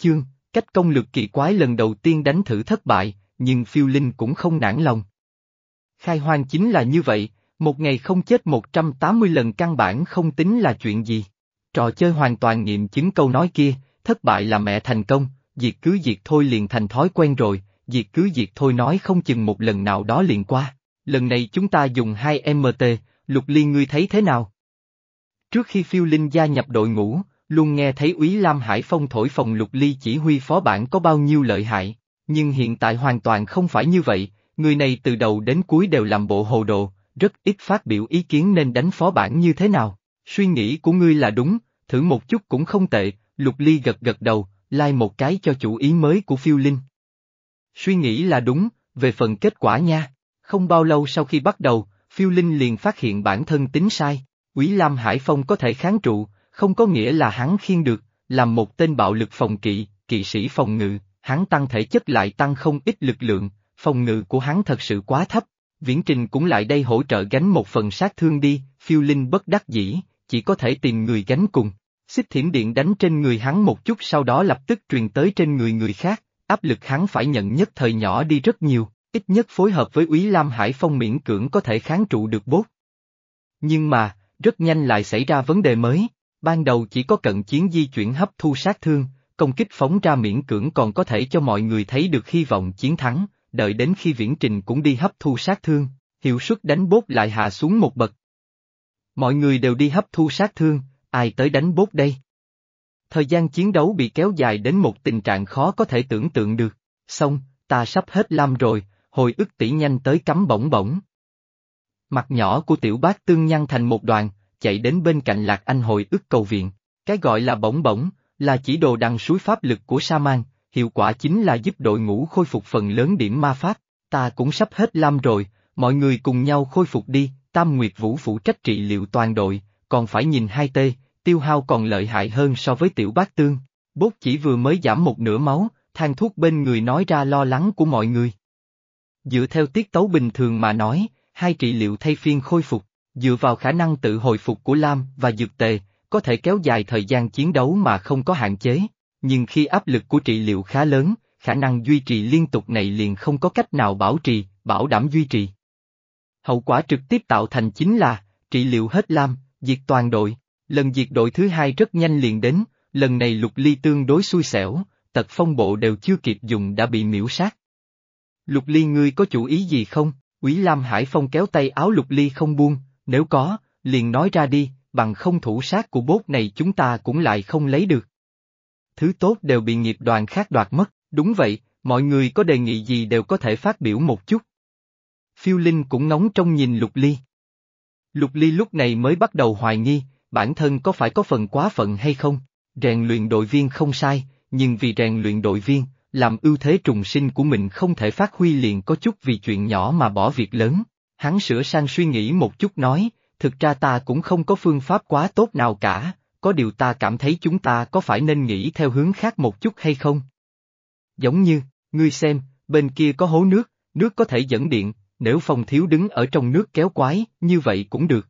chương, cách công lược kỳ quái lần đầu tiên đánh thử thất bại, nhưng phiêu linh cũng không nản lòng. Khai hoang chính là như vậy, một ngày không chết 180 lần căn bản không tính là chuyện gì. Trò chơi hoàn toàn nghiệm chứng câu nói kia, thất bại là mẹ thành công, diệt cứ diệt thôi liền thành thói quen rồi, diệt cứ diệt thôi nói không chừng một lần nào đó liền qua. Lần này chúng ta dùng 2MT, Lục Liên ngươi thấy thế nào? Trước khi phiêu linh gia nhập đội ngũ, luôn nghe thấy úy Lam Hải Phong thổi phòng Lục Ly chỉ huy phó bản có bao nhiêu lợi hại, nhưng hiện tại hoàn toàn không phải như vậy, người này từ đầu đến cuối đều làm bộ hồ đồ, rất ít phát biểu ý kiến nên đánh phó bản như thế nào. Suy nghĩ của ngươi là đúng, thử một chút cũng không tệ, Lục Ly gật gật đầu, lai like một cái cho chủ ý mới của phiêu linh. Suy nghĩ là đúng, về phần kết quả nha. Không bao lâu sau khi bắt đầu, phiêu linh liền phát hiện bản thân tính sai. Quý Lam Hải Phong có thể kháng trụ, không có nghĩa là hắn khiên được, làm một tên bạo lực phòng kỵ, kỵ sĩ phòng ngự, hắn tăng thể chất lại tăng không ít lực lượng, phòng ngự của hắn thật sự quá thấp. Viễn Trình cũng lại đây hỗ trợ gánh một phần sát thương đi, phiêu linh bất đắc dĩ, chỉ có thể tìm người gánh cùng. Xích thiểm điện đánh trên người hắn một chút sau đó lập tức truyền tới trên người người khác, áp lực hắn phải nhận nhất thời nhỏ đi rất nhiều, ít nhất phối hợp với Úy Lam Hải Phong miễn cưỡng có thể kháng trụ được bốt. Nhưng mà, rất nhanh lại xảy ra vấn đề mới, ban đầu chỉ có cận chiến di chuyển hấp thu sát thương, công kích phóng ra miễn cưỡng còn có thể cho mọi người thấy được hy vọng chiến thắng, đợi đến khi viễn trình cũng đi hấp thu sát thương, hiệu suất đánh bốt lại hạ xuống một bậc. Mọi người đều đi hấp thu sát thương, ai tới đánh bốt đây? Thời gian chiến đấu bị kéo dài đến một tình trạng khó có thể tưởng tượng được, xong, ta sắp hết lam rồi, hồi ức tỷ nhanh tới cắm bổng bổng. Mặt nhỏ của tiểu bác tương nhăn thành một đoàn, chạy đến bên cạnh lạc anh hồi ức cầu viện. Cái gọi là bổng bổng, là chỉ đồ đằng suối pháp lực của sa man, hiệu quả chính là giúp đội ngũ khôi phục phần lớn điểm ma pháp. Ta cũng sắp hết lam rồi, mọi người cùng nhau khôi phục đi, Tam Nguyệt Vũ phụ trách trị liệu toàn đội, còn phải nhìn hai tê, tiêu hao còn lợi hại hơn so với tiểu bát tương. Bốt chỉ vừa mới giảm một nửa máu, than thuốc bên người nói ra lo lắng của mọi người. Dựa theo tiết tấu bình thường mà nói, hai trị liệu thay phiên khôi phục, dựa vào khả năng tự hồi phục của Lam và Dược Tề, có thể kéo dài thời gian chiến đấu mà không có hạn chế, nhưng khi áp lực của trị liệu khá lớn, khả năng duy trì liên tục này liền không có cách nào bảo trì, bảo đảm duy trì. Hậu quả trực tiếp tạo thành chính là, trị liệu hết Lam, diệt toàn đội, lần diệt đội thứ hai rất nhanh liền đến, lần này lục ly tương đối xui xẻo, tật phong bộ đều chưa kịp dùng đã bị miễu sát. Lục ly ngươi có chủ ý gì không? Quý Lam Hải Phong kéo tay áo lục ly không buông, nếu có, liền nói ra đi, bằng không thủ sát của bốt này chúng ta cũng lại không lấy được. Thứ tốt đều bị nghiệp đoàn khác đoạt mất, đúng vậy, mọi người có đề nghị gì đều có thể phát biểu một chút. Phiêu Linh cũng ngóng trong nhìn Lục Ly. Lục Ly lúc này mới bắt đầu hoài nghi, bản thân có phải có phần quá phận hay không, rèn luyện đội viên không sai, nhưng vì rèn luyện đội viên, làm ưu thế trùng sinh của mình không thể phát huy liền có chút vì chuyện nhỏ mà bỏ việc lớn. Hắn sửa sang suy nghĩ một chút nói, thực ra ta cũng không có phương pháp quá tốt nào cả, có điều ta cảm thấy chúng ta có phải nên nghĩ theo hướng khác một chút hay không? Giống như, ngươi xem, bên kia có hố nước, nước có thể dẫn điện, nếu phòng thiếu đứng ở trong nước kéo quái, như vậy cũng được.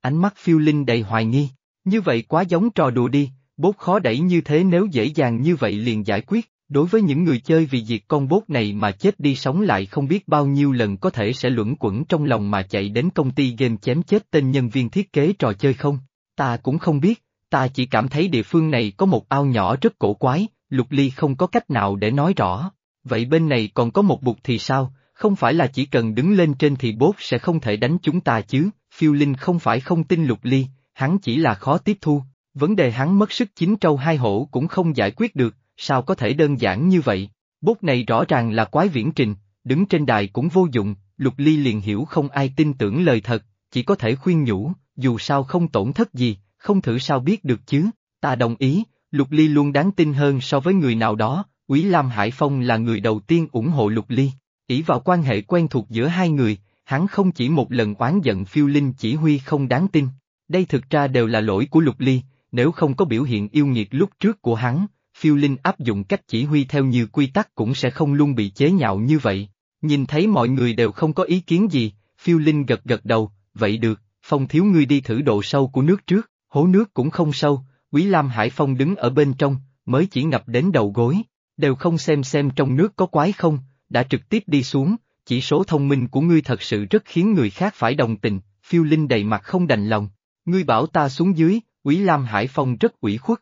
Ánh mắt phiêu linh đầy hoài nghi, như vậy quá giống trò đùa đi, bốt khó đẩy như thế nếu dễ dàng như vậy liền giải quyết. Đối với những người chơi vì diệt con bốt này mà chết đi sống lại không biết bao nhiêu lần có thể sẽ luẩn quẩn trong lòng mà chạy đến công ty game chém chết tên nhân viên thiết kế trò chơi không? Ta cũng không biết, ta chỉ cảm thấy địa phương này có một ao nhỏ rất cổ quái, lục ly không có cách nào để nói rõ. Vậy bên này còn có một bụt thì sao, không phải là chỉ cần đứng lên trên thì bốt sẽ không thể đánh chúng ta chứ, phiêu linh không phải không tin lục ly, hắn chỉ là khó tiếp thu, vấn đề hắn mất sức chín trâu hai hổ cũng không giải quyết được, sao có thể đơn giản như vậy? Bốt này rõ ràng là quái viễn trình, đứng trên đài cũng vô dụng, Lục Ly liền hiểu không ai tin tưởng lời thật, chỉ có thể khuyên nhủ, dù sao không tổn thất gì, không thử sao biết được chứ, ta đồng ý, Lục Ly luôn đáng tin hơn so với người nào đó, Quý Lam Hải Phong là người đầu tiên ủng hộ Lục Ly, ỷ vào quan hệ quen thuộc giữa hai người, hắn không chỉ một lần oán giận phiêu linh chỉ huy không đáng tin, đây thực ra đều là lỗi của Lục Ly, nếu không có biểu hiện yêu nghiệt lúc trước của hắn, phiêu linh áp dụng cách chỉ huy theo như quy tắc cũng sẽ không luôn bị chế nhạo như vậy. Nhìn thấy mọi người đều không có ý kiến gì, phiêu linh gật gật đầu, vậy được, phong thiếu ngươi đi thử độ sâu của nước trước, hố nước cũng không sâu, quý lam hải phong đứng ở bên trong, mới chỉ ngập đến đầu gối, đều không xem xem trong nước có quái không, đã trực tiếp đi xuống, chỉ số thông minh của ngươi thật sự rất khiến người khác phải đồng tình, phiêu linh đầy mặt không đành lòng, ngươi bảo ta xuống dưới, Quý Lam Hải Phong rất ủy khuất.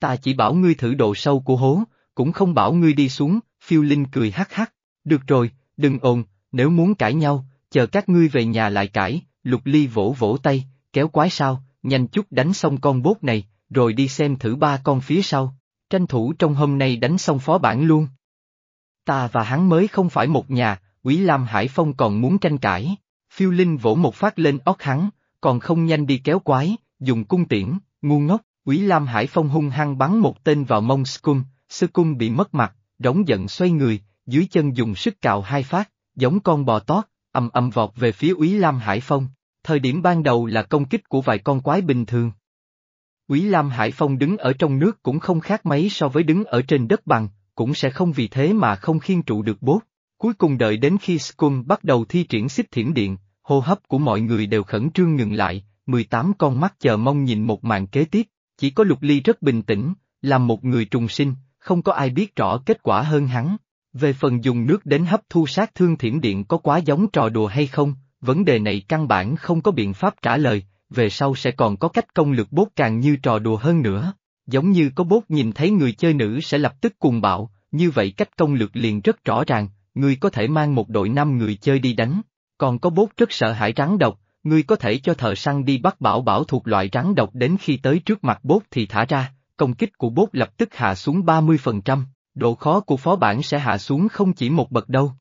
Ta chỉ bảo ngươi thử độ sâu của hố, cũng không bảo ngươi đi xuống, phiêu linh cười hắc hắc, được rồi, đừng ồn, nếu muốn cãi nhau, chờ các ngươi về nhà lại cãi, lục ly vỗ vỗ tay, kéo quái sao, nhanh chút đánh xong con bốt này, rồi đi xem thử ba con phía sau, tranh thủ trong hôm nay đánh xong phó bản luôn. Ta và hắn mới không phải một nhà, Quý Lam Hải Phong còn muốn tranh cãi, phiêu linh vỗ một phát lên óc hắn, còn không nhanh đi kéo quái, dùng cung tiễn, ngu ngốc, Quý Lam Hải Phong hung hăng bắn một tên vào mông Scum, Scum bị mất mặt, đống giận xoay người, dưới chân dùng sức cào hai phát, giống con bò tót, ầm ầm vọt về phía Úy Lam Hải Phong. Thời điểm ban đầu là công kích của vài con quái bình thường. Úy Lam Hải Phong đứng ở trong nước cũng không khác mấy so với đứng ở trên đất bằng, cũng sẽ không vì thế mà không khiên trụ được bốt. Cuối cùng đợi đến khi Scum bắt đầu thi triển xích thiểm điện, hô hấp của mọi người đều khẩn trương ngừng lại, 18 con mắt chờ mong nhìn một màn kế tiếp, chỉ có Lục Ly rất bình tĩnh, làm một người trùng sinh, không có ai biết rõ kết quả hơn hắn. Về phần dùng nước đến hấp thu sát thương thiểm điện có quá giống trò đùa hay không, vấn đề này căn bản không có biện pháp trả lời, về sau sẽ còn có cách công lược bốt càng như trò đùa hơn nữa. Giống như có bốt nhìn thấy người chơi nữ sẽ lập tức cuồng bạo, như vậy cách công lược liền rất rõ ràng, người có thể mang một đội năm người chơi đi đánh. Còn có bốt rất sợ hãi rắn độc, ngươi có thể cho thợ săn đi bắt bảo bảo thuộc loại rắn độc đến khi tới trước mặt bốt thì thả ra, công kích của bốt lập tức hạ xuống 30%, độ khó của phó bản sẽ hạ xuống không chỉ một bậc đâu.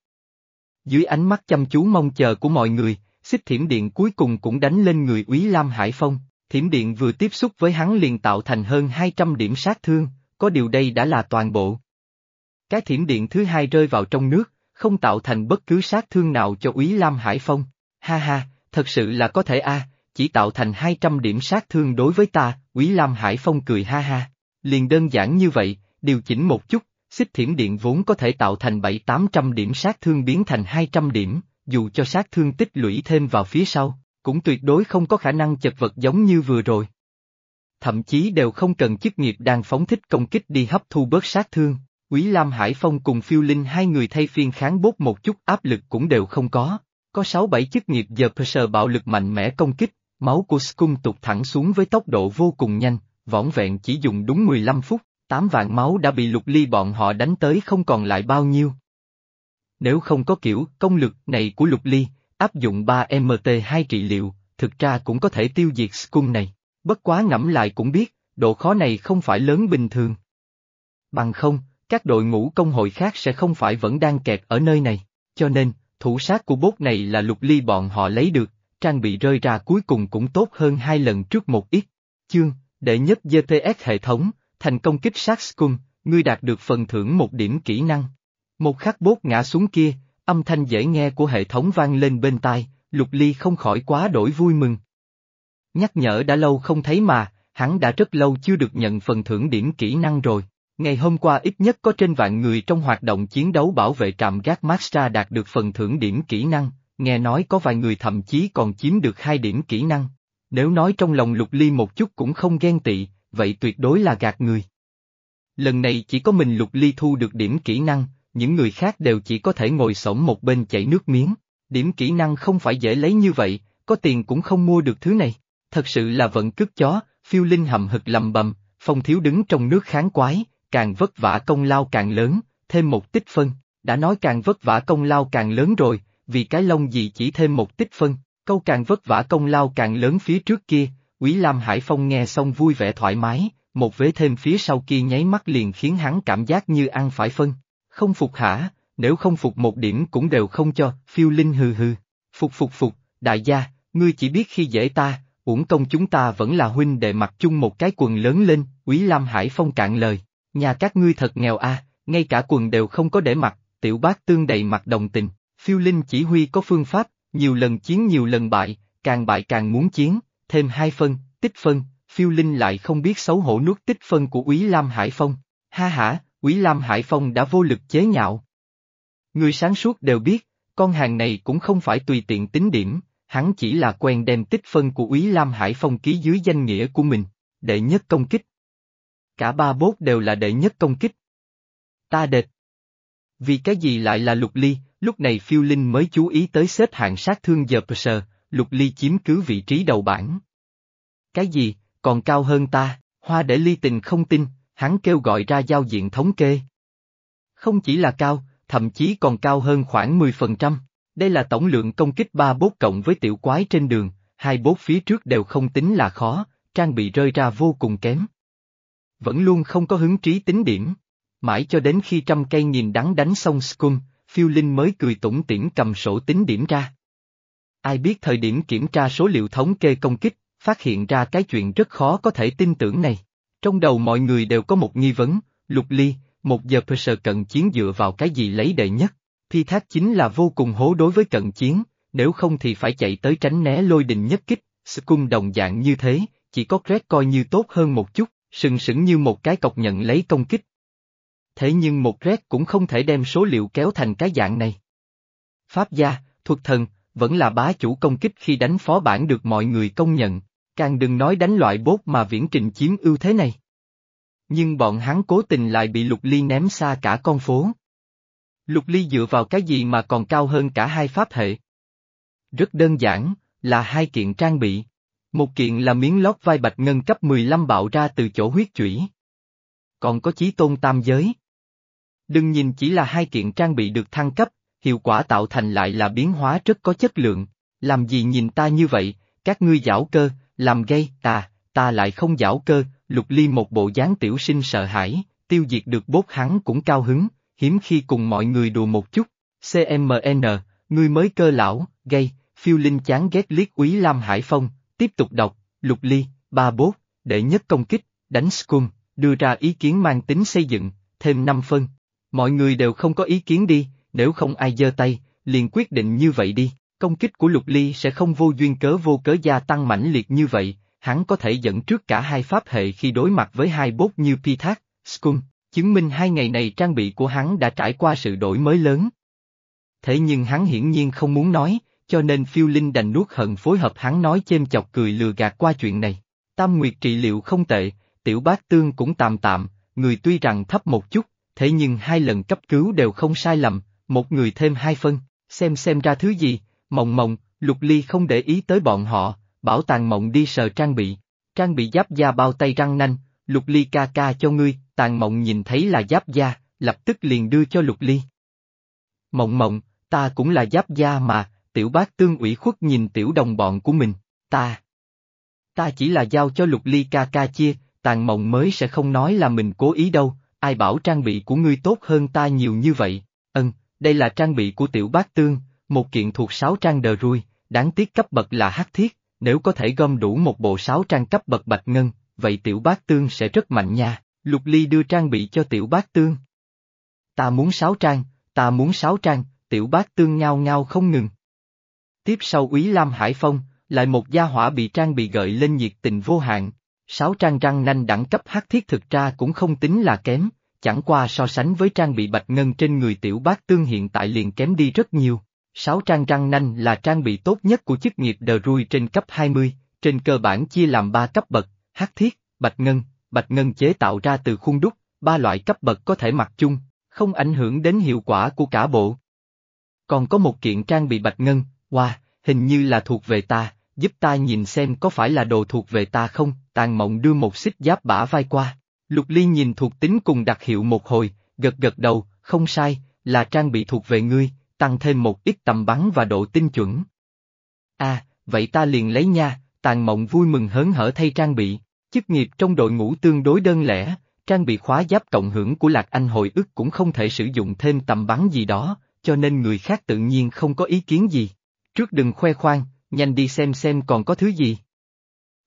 Dưới ánh mắt chăm chú mong chờ của mọi người, xích thiểm điện cuối cùng cũng đánh lên người úy Lam Hải Phong, thiểm điện vừa tiếp xúc với hắn liền tạo thành hơn 200 điểm sát thương, có điều đây đã là toàn bộ. Cái thiểm điện thứ hai rơi vào trong nước, không tạo thành bất cứ sát thương nào cho úy Lam Hải Phong, ha ha, thật sự là có thể a, chỉ tạo thành 200 điểm sát thương đối với ta, Quý Lam Hải Phong cười ha ha. Liền đơn giản như vậy, điều chỉnh một chút, xích thiểm điện vốn có thể tạo thành 7-800 điểm sát thương biến thành 200 điểm, dù cho sát thương tích lũy thêm vào phía sau, cũng tuyệt đối không có khả năng chật vật giống như vừa rồi. Thậm chí đều không cần chức nghiệp đang phóng thích công kích đi hấp thu bớt sát thương, Quý Lam Hải Phong cùng phiêu linh hai người thay phiên kháng bốt một chút áp lực cũng đều không có. Có 6-7 chức nghiệp giờ Perser bạo lực mạnh mẽ công kích, máu của Scum tụt thẳng xuống với tốc độ vô cùng nhanh, võn vẹn chỉ dùng đúng 15 phút, 8 vạn máu đã bị lục ly bọn họ đánh tới không còn lại bao nhiêu. Nếu không có kiểu công lực này của lục ly, áp dụng 3MT2 trị liệu, thực ra cũng có thể tiêu diệt Scum này, bất quá ngẫm lại cũng biết, độ khó này không phải lớn bình thường. Bằng không, các đội ngũ công hội khác sẽ không phải vẫn đang kẹt ở nơi này, cho nên, thủ sát của bốt này là lục ly bọn họ lấy được, trang bị rơi ra cuối cùng cũng tốt hơn hai lần trước một ít. Chương, đệ nhất GTS hệ thống, thành công kích sát Scum, ngươi đạt được phần thưởng một điểm kỹ năng. Một khắc bốt ngã xuống kia, âm thanh dễ nghe của hệ thống vang lên bên tai, lục ly không khỏi quá đổi vui mừng. Nhắc nhở đã lâu không thấy mà, hắn đã rất lâu chưa được nhận phần thưởng điểm kỹ năng rồi. Ngày hôm qua ít nhất có trên vạn người trong hoạt động chiến đấu bảo vệ trạm gác Maxtra đạt được phần thưởng điểm kỹ năng, nghe nói có vài người thậm chí còn chiếm được hai điểm kỹ năng. Nếu nói trong lòng lục ly một chút cũng không ghen tị, vậy tuyệt đối là gạt người. Lần này chỉ có mình lục ly thu được điểm kỹ năng, những người khác đều chỉ có thể ngồi sổng một bên chảy nước miếng. Điểm kỹ năng không phải dễ lấy như vậy, có tiền cũng không mua được thứ này. Thật sự là vận cướp chó, phiêu linh hầm hực lầm bầm, phong thiếu đứng trong nước kháng quái, càng vất vả công lao càng lớn, thêm một tích phân, đã nói càng vất vả công lao càng lớn rồi, vì cái lông gì chỉ thêm một tích phân, câu càng vất vả công lao càng lớn phía trước kia, Quý Lam Hải Phong nghe xong vui vẻ thoải mái, một vế thêm phía sau kia nháy mắt liền khiến hắn cảm giác như ăn phải phân. Không phục hả, nếu không phục một điểm cũng đều không cho, phiêu linh hừ hừ. Phục phục phục, đại gia, ngươi chỉ biết khi dễ ta, uổng công chúng ta vẫn là huynh đệ mặc chung một cái quần lớn lên, Quý Lam Hải Phong cạn lời. Nhà các ngươi thật nghèo a, ngay cả quần đều không có để mặc, tiểu bác tương đầy mặt đồng tình, phiêu linh chỉ huy có phương pháp, nhiều lần chiến nhiều lần bại, càng bại càng muốn chiến, thêm hai phân, tích phân, phiêu linh lại không biết xấu hổ nuốt tích phân của Úy Lam Hải Phong, ha hả, Úy Lam Hải Phong đã vô lực chế nhạo. Người sáng suốt đều biết, con hàng này cũng không phải tùy tiện tính điểm, hắn chỉ là quen đem tích phân của Úy Lam Hải Phong ký dưới danh nghĩa của mình, đệ nhất công kích. Cả ba bốt đều là đệ nhất công kích. Ta đệt. Vì cái gì lại là lục ly, lúc này phiêu linh mới chú ý tới xếp hạng sát thương giờ sờ, lục ly chiếm cứ vị trí đầu bảng. Cái gì, còn cao hơn ta, hoa để ly tình không tin, hắn kêu gọi ra giao diện thống kê. Không chỉ là cao, thậm chí còn cao hơn khoảng 10%. Đây là tổng lượng công kích ba bốt cộng với tiểu quái trên đường, hai bốt phía trước đều không tính là khó, trang bị rơi ra vô cùng kém. Vẫn luôn không có hứng trí tính điểm. Mãi cho đến khi trăm cây nhìn đắng đánh xong Scum, phiêu linh mới cười tủm tỉm cầm sổ tính điểm ra. Ai biết thời điểm kiểm tra số liệu thống kê công kích, phát hiện ra cái chuyện rất khó có thể tin tưởng này. Trong đầu mọi người đều có một nghi vấn, lục ly, một giờ Perser cận chiến dựa vào cái gì lấy đệ nhất. Thi thác chính là vô cùng hố đối với cận chiến, nếu không thì phải chạy tới tránh né lôi đình nhất kích, Scum đồng dạng như thế, chỉ có Red coi như tốt hơn một chút, sừng sững như một cái cọc nhận lấy công kích. Thế nhưng một rét cũng không thể đem số liệu kéo thành cái dạng này. Pháp gia, thuật thần, vẫn là bá chủ công kích khi đánh phó bản được mọi người công nhận, càng đừng nói đánh loại bốt mà viễn trình chiếm ưu thế này. Nhưng bọn hắn cố tình lại bị Lục Ly ném xa cả con phố. Lục Ly dựa vào cái gì mà còn cao hơn cả hai pháp hệ? Rất đơn giản, là hai kiện trang bị. Một kiện là miếng lót vai bạch ngân cấp 15 bạo ra từ chỗ huyết chủy. Còn có chí tôn tam giới. Đừng nhìn chỉ là hai kiện trang bị được thăng cấp, hiệu quả tạo thành lại là biến hóa rất có chất lượng. Làm gì nhìn ta như vậy, các ngươi giảo cơ, làm gây, ta, ta lại không giảo cơ, lục ly một bộ dáng tiểu sinh sợ hãi, tiêu diệt được bốt hắn cũng cao hứng, hiếm khi cùng mọi người đùa một chút. CMN, ngươi mới cơ lão, gây, phiêu linh chán ghét liếc úy Lam Hải Phong, tiếp tục đọc, lục ly, ba bốt, đệ nhất công kích, đánh scum, đưa ra ý kiến mang tính xây dựng, thêm 5 phân. Mọi người đều không có ý kiến đi, nếu không ai giơ tay, liền quyết định như vậy đi. Công kích của Lục Ly sẽ không vô duyên cớ vô cớ gia tăng mãnh liệt như vậy, hắn có thể dẫn trước cả hai pháp hệ khi đối mặt với hai bốt như pi thác Scum, chứng minh hai ngày này trang bị của hắn đã trải qua sự đổi mới lớn. Thế nhưng hắn hiển nhiên không muốn nói, cho nên phiêu linh đành nuốt hận phối hợp hắn nói chêm chọc cười lừa gạt qua chuyện này. Tam Nguyệt trị liệu không tệ, tiểu bác tương cũng tạm tạm, người tuy rằng thấp một chút, thế nhưng hai lần cấp cứu đều không sai lầm, một người thêm hai phân, xem xem ra thứ gì, mộng mộng, lục ly không để ý tới bọn họ, bảo tàng mộng đi sờ trang bị, trang bị giáp da bao tay răng nanh, lục ly ca ca cho ngươi, tàng mộng nhìn thấy là giáp da, lập tức liền đưa cho lục ly. Mộng mộng, ta cũng là giáp da mà, tiểu bác tương ủy khuất nhìn tiểu đồng bọn của mình, ta. Ta chỉ là giao cho lục ly ca ca chia, tàn mộng mới sẽ không nói là mình cố ý đâu, ai bảo trang bị của ngươi tốt hơn ta nhiều như vậy, ân, đây là trang bị của tiểu bác tương, một kiện thuộc sáu trang đờ rui, đáng tiếc cấp bậc là hắc thiết, nếu có thể gom đủ một bộ sáu trang cấp bậc bạch ngân, vậy tiểu bác tương sẽ rất mạnh nha, lục ly đưa trang bị cho tiểu bác tương. Ta muốn sáu trang, ta muốn sáu trang, tiểu bác tương ngao ngao không ngừng. Tiếp sau úy Lam Hải Phong, lại một gia hỏa bị trang bị gợi lên nhiệt tình vô hạn, sáu trang răng nanh đẳng cấp hắc thiết thực ra cũng không tính là kém, chẳng qua so sánh với trang bị bạch ngân trên người tiểu bác tương hiện tại liền kém đi rất nhiều. Sáu trang răng nanh là trang bị tốt nhất của chức nghiệp đờ rui trên cấp 20, trên cơ bản chia làm ba cấp bậc, hắc thiết, bạch ngân, bạch ngân chế tạo ra từ khuôn đúc, ba loại cấp bậc có thể mặc chung, không ảnh hưởng đến hiệu quả của cả bộ. Còn có một kiện trang bị bạch ngân, wow, hình như là thuộc về ta, giúp ta nhìn xem có phải là đồ thuộc về ta không, tàn mộng đưa một xích giáp bả vai qua. Lục Ly nhìn thuộc tính cùng đặc hiệu một hồi, gật gật đầu, không sai, là trang bị thuộc về ngươi, tăng thêm một ít tầm bắn và độ tinh chuẩn. À, vậy ta liền lấy nha, tàn mộng vui mừng hớn hở thay trang bị, chức nghiệp trong đội ngũ tương đối đơn lẻ, trang bị khóa giáp cộng hưởng của Lạc Anh hồi ức cũng không thể sử dụng thêm tầm bắn gì đó, cho nên người khác tự nhiên không có ý kiến gì. Trước đừng khoe khoang, nhanh đi xem xem còn có thứ gì.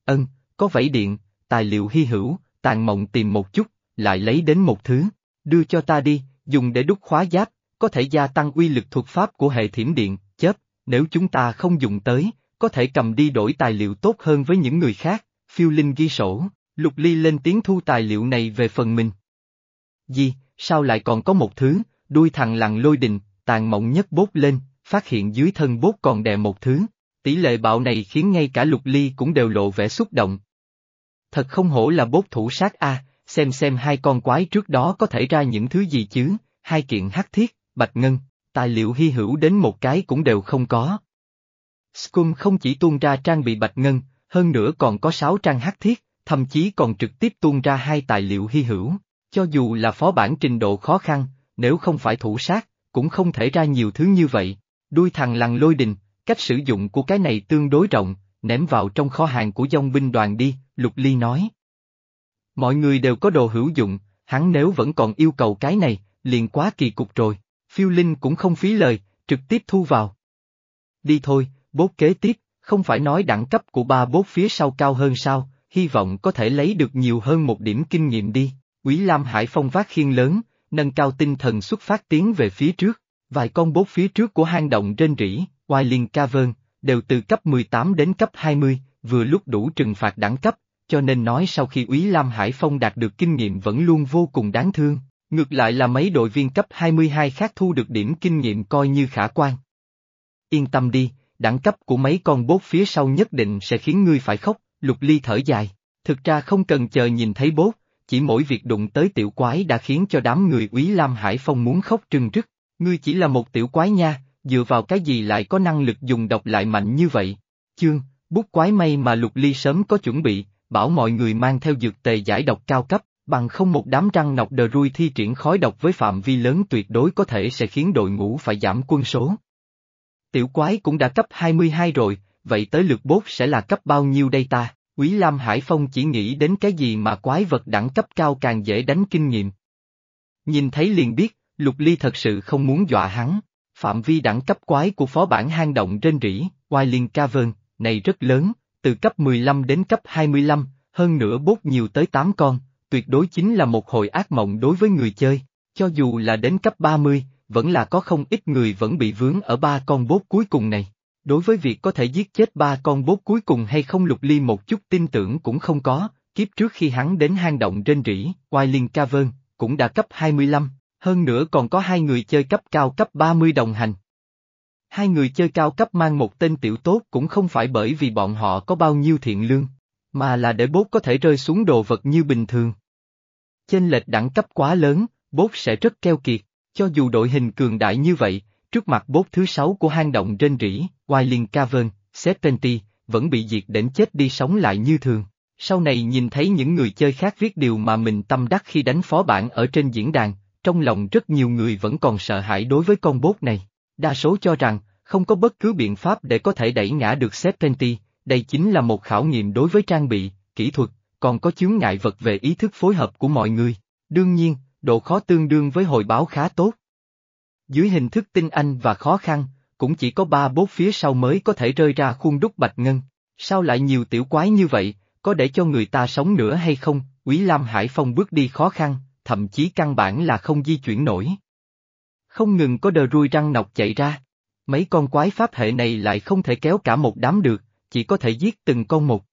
Ân, có vẫy điện, tài liệu hy hữu, tàn mộng tìm một chút, lại lấy đến một thứ, đưa cho ta đi, dùng để đúc khóa giáp, có thể gia tăng uy lực thuật pháp của hệ thiểm điện, chớp, nếu chúng ta không dùng tới, có thể cầm đi đổi tài liệu tốt hơn với những người khác, phiêu linh ghi sổ, lục ly lên tiếng thu tài liệu này về phần mình. Gì, sao lại còn có một thứ, đuôi thằng lằn lôi đình, tàn mộng nhất bốt lên, phát hiện dưới thân bốt còn đè một thứ, tỷ lệ bạo này khiến ngay cả lục ly cũng đều lộ vẻ xúc động. Thật không hổ là bốt thủ sát A, xem xem hai con quái trước đó có thể ra những thứ gì chứ, hai kiện hắc thiết, bạch ngân, tài liệu hy hữu đến một cái cũng đều không có. Scum không chỉ tuôn ra trang bị bạch ngân, hơn nữa còn có sáu trang hắc thiết, thậm chí còn trực tiếp tuôn ra hai tài liệu hy hữu. Cho dù là phó bản trình độ khó khăn, nếu không phải thủ sát, cũng không thể ra nhiều thứ như vậy. Đuôi thằng lằn lôi đình, cách sử dụng của cái này tương đối rộng, ném vào trong kho hàng của dòng binh đoàn đi, Lục Ly nói. Mọi người đều có đồ hữu dụng, hắn nếu vẫn còn yêu cầu cái này, liền quá kỳ cục rồi. Phiêu Linh cũng không phí lời, trực tiếp thu vào. Đi thôi, bốt kế tiếp, không phải nói đẳng cấp của ba bốt phía sau cao hơn sao, hy vọng có thể lấy được nhiều hơn một điểm kinh nghiệm đi. Quý Lam Hải Phong vác khiên lớn, nâng cao tinh thần xuất phát tiến về phía trước, vài con bốt phía trước của hang động trên rỉ, Wailing Cavern, đều từ cấp 18 đến cấp 20, vừa lúc đủ trừng phạt đẳng cấp, cho nên nói sau khi Úy Lam Hải Phong đạt được kinh nghiệm vẫn luôn vô cùng đáng thương, ngược lại là mấy đội viên cấp 22 khác thu được điểm kinh nghiệm coi như khả quan. Yên tâm đi, đẳng cấp của mấy con bốt phía sau nhất định sẽ khiến ngươi phải khóc, lục ly thở dài. Thực ra không cần chờ nhìn thấy bốt, chỉ mỗi việc đụng tới tiểu quái đã khiến cho đám người úy Lam Hải Phong muốn khóc trừng rức. Ngươi chỉ là một tiểu quái nha, dựa vào cái gì lại có năng lực dùng độc lại mạnh như vậy? Chương, bút quái may mà lục ly sớm có chuẩn bị, bảo mọi người mang theo dược tề giải độc cao cấp, bằng không một đám răng nọc đờ rui thi triển khói độc với phạm vi lớn tuyệt đối có thể sẽ khiến đội ngũ phải giảm quân số. Tiểu quái cũng đã cấp 22 rồi, vậy tới lượt bốt sẽ là cấp bao nhiêu đây ta? Quý Lam Hải Phong chỉ nghĩ đến cái gì mà quái vật đẳng cấp cao càng dễ đánh kinh nghiệm. Nhìn thấy liền biết, Lục Ly thật sự không muốn dọa hắn. Phạm vi đẳng cấp quái của phó bản hang động trên rỉ, Wailing Cavern, này rất lớn, từ cấp 15 đến cấp 25, hơn nữa bốt nhiều tới 8 con, tuyệt đối chính là một hồi ác mộng đối với người chơi. Cho dù là đến cấp 30, vẫn là có không ít người vẫn bị vướng ở ba con bốt cuối cùng này. Đối với việc có thể giết chết ba con bốt cuối cùng hay không lục ly một chút tin tưởng cũng không có, kiếp trước khi hắn đến hang động trên rỉ, Wailing Cavern, cũng đã cấp 25, hơn nữa còn có hai người chơi cấp cao cấp 30 đồng hành. Hai người chơi cao cấp mang một tên tiểu tốt cũng không phải bởi vì bọn họ có bao nhiêu thiện lương, mà là để bốt có thể rơi xuống đồ vật như bình thường. Chênh lệch đẳng cấp quá lớn, bốt sẽ rất keo kiệt, cho dù đội hình cường đại như vậy, trước mặt bốt thứ sáu của hang động trên rỉ, Wailing Cavern, Serpenti, vẫn bị diệt đến chết đi sống lại như thường. Sau này nhìn thấy những người chơi khác viết điều mà mình tâm đắc khi đánh phó bản ở trên diễn đàn, trong lòng rất nhiều người vẫn còn sợ hãi đối với con bốt này. Đa số cho rằng, không có bất cứ biện pháp để có thể đẩy ngã được Serpenti, đây chính là một khảo nghiệm đối với trang bị, kỹ thuật, còn có chướng ngại vật về ý thức phối hợp của mọi người. Đương nhiên, độ khó tương đương với hồi báo khá tốt. Dưới hình thức tinh anh và khó khăn, cũng chỉ có ba bốt phía sau mới có thể rơi ra khuôn đúc bạch ngân. Sao lại nhiều tiểu quái như vậy, có để cho người ta sống nữa hay không? Quý Lam Hải Phong bước đi khó khăn, thậm chí căn bản là không di chuyển nổi. Không ngừng có đờ ruồi răng nọc chạy ra. Mấy con quái pháp hệ này lại không thể kéo cả một đám được, chỉ có thể giết từng con một.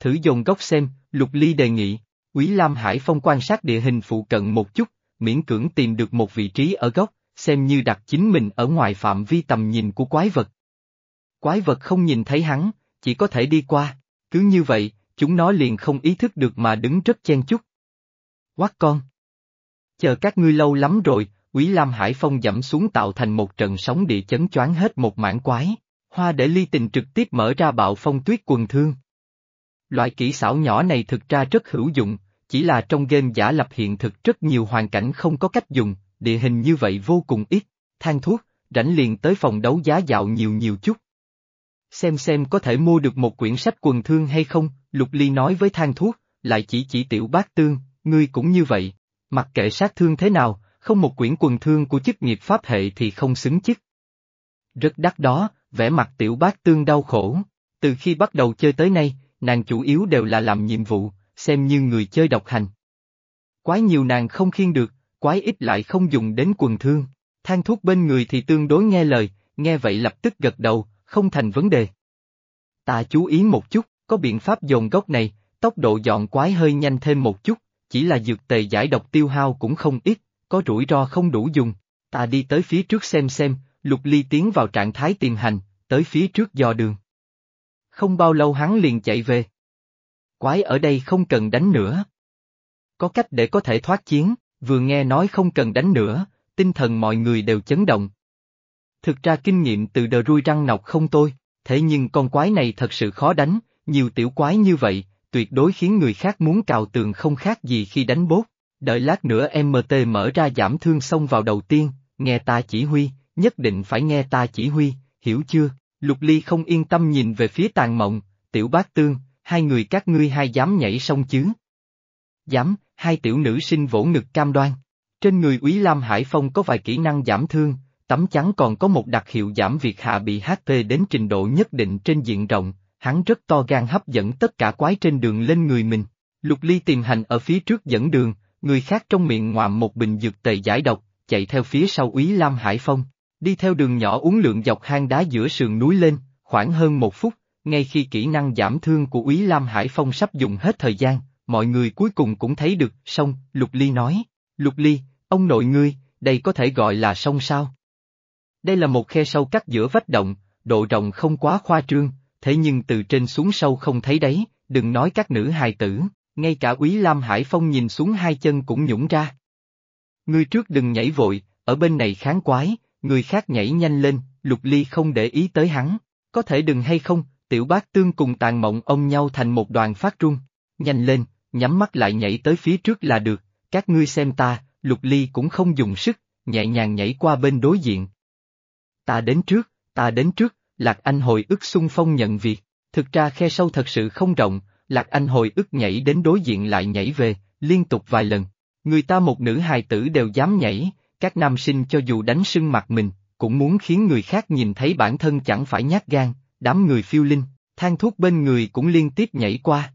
Thử dồn góc xem, Lục Ly đề nghị, Quý Lam Hải Phong quan sát địa hình phụ cận một chút, miễn cưỡng tìm được một vị trí ở góc, xem như đặt chính mình ở ngoài phạm vi tầm nhìn của quái vật. Quái vật không nhìn thấy hắn, chỉ có thể đi qua, cứ như vậy, chúng nó liền không ý thức được mà đứng rất chen chúc. Quát con! Chờ các ngươi lâu lắm rồi, Quý Lam Hải Phong dẫm xuống tạo thành một trận sóng địa chấn choáng hết một mảng quái, hoa để ly tình trực tiếp mở ra bạo phong tuyết quần thương. Loại kỹ xảo nhỏ này thực ra rất hữu dụng, chỉ là trong game giả lập hiện thực rất nhiều hoàn cảnh không có cách dùng, địa hình như vậy vô cùng ít, than thuốc, rảnh liền tới phòng đấu giá dạo nhiều nhiều chút. Xem xem có thể mua được một quyển sách quần thương hay không, Lục Ly nói với than thuốc, lại chỉ chỉ tiểu bác tương, ngươi cũng như vậy, mặc kệ sát thương thế nào, không một quyển quần thương của chức nghiệp pháp hệ thì không xứng chức. Rất đắt đó, vẻ mặt tiểu bác tương đau khổ, từ khi bắt đầu chơi tới nay, nàng chủ yếu đều là làm nhiệm vụ, xem như người chơi độc hành. Quái nhiều nàng không khiên được, quái ít lại không dùng đến quần thương. Thang thuốc bên người thì tương đối nghe lời, nghe vậy lập tức gật đầu, không thành vấn đề. Ta chú ý một chút, có biện pháp dồn gốc này, tốc độ dọn quái hơi nhanh thêm một chút, chỉ là dược tề giải độc tiêu hao cũng không ít, có rủi ro không đủ dùng. Ta đi tới phía trước xem xem, lục ly tiến vào trạng thái tìm hành, tới phía trước dò đường. Không bao lâu hắn liền chạy về. Quái ở đây không cần đánh nữa. Có cách để có thể thoát chiến, vừa nghe nói không cần đánh nữa, tinh thần mọi người đều chấn động. Thực ra kinh nghiệm từ đờ rui răng nọc không tôi, thế nhưng con quái này thật sự khó đánh, nhiều tiểu quái như vậy, tuyệt đối khiến người khác muốn cào tường không khác gì khi đánh bốt. Đợi lát nữa MT mở ra giảm thương xông vào đầu tiên, nghe ta chỉ huy, nhất định phải nghe ta chỉ huy, hiểu chưa? Lục Ly không yên tâm nhìn về phía tàn mộng, tiểu bác tương, hai người các ngươi hai dám nhảy sông chứ? Dám, hai tiểu nữ sinh vỗ ngực cam đoan. Trên người Úy Lam Hải Phong có vài kỹ năng giảm thương, tấm chắn còn có một đặc hiệu giảm việc hạ bị HP đến trình độ nhất định trên diện rộng, hắn rất to gan hấp dẫn tất cả quái trên đường lên người mình. Lục Ly tìm hành ở phía trước dẫn đường, người khác trong miệng ngoạm một bình dược tề giải độc, chạy theo phía sau Úy Lam Hải Phong. Đi theo đường nhỏ uống lượng dọc hang đá giữa sườn núi lên, khoảng hơn một phút, ngay khi kỹ năng giảm thương của Úy Lam Hải Phong sắp dùng hết thời gian, mọi người cuối cùng cũng thấy được, xong, Lục Ly nói, Lục Ly, ông nội ngươi, đây có thể gọi là sông sao? Đây là một khe sâu cắt giữa vách động, độ rộng không quá khoa trương, thế nhưng từ trên xuống sâu không thấy đấy, đừng nói các nữ hài tử, ngay cả Úy Lam Hải Phong nhìn xuống hai chân cũng nhũng ra. Ngươi trước đừng nhảy vội, ở bên này kháng quái, người khác nhảy nhanh lên, Lục Ly không để ý tới hắn, có thể đừng hay không, tiểu bác tương cùng tàn mộng ông nhau thành một đoàn phát run, nhanh lên, nhắm mắt lại nhảy tới phía trước là được, các ngươi xem ta, Lục Ly cũng không dùng sức, nhẹ nhàng nhảy qua bên đối diện. Ta đến trước, ta đến trước, Lạc Anh hồi ức xung phong nhận việc, thực ra khe sâu thật sự không rộng, Lạc Anh hồi ức nhảy đến đối diện lại nhảy về, liên tục vài lần. Người ta một nữ hài tử đều dám nhảy, các nam sinh cho dù đánh sưng mặt mình, cũng muốn khiến người khác nhìn thấy bản thân chẳng phải nhát gan, đám người phiêu linh, than thuốc bên người cũng liên tiếp nhảy qua.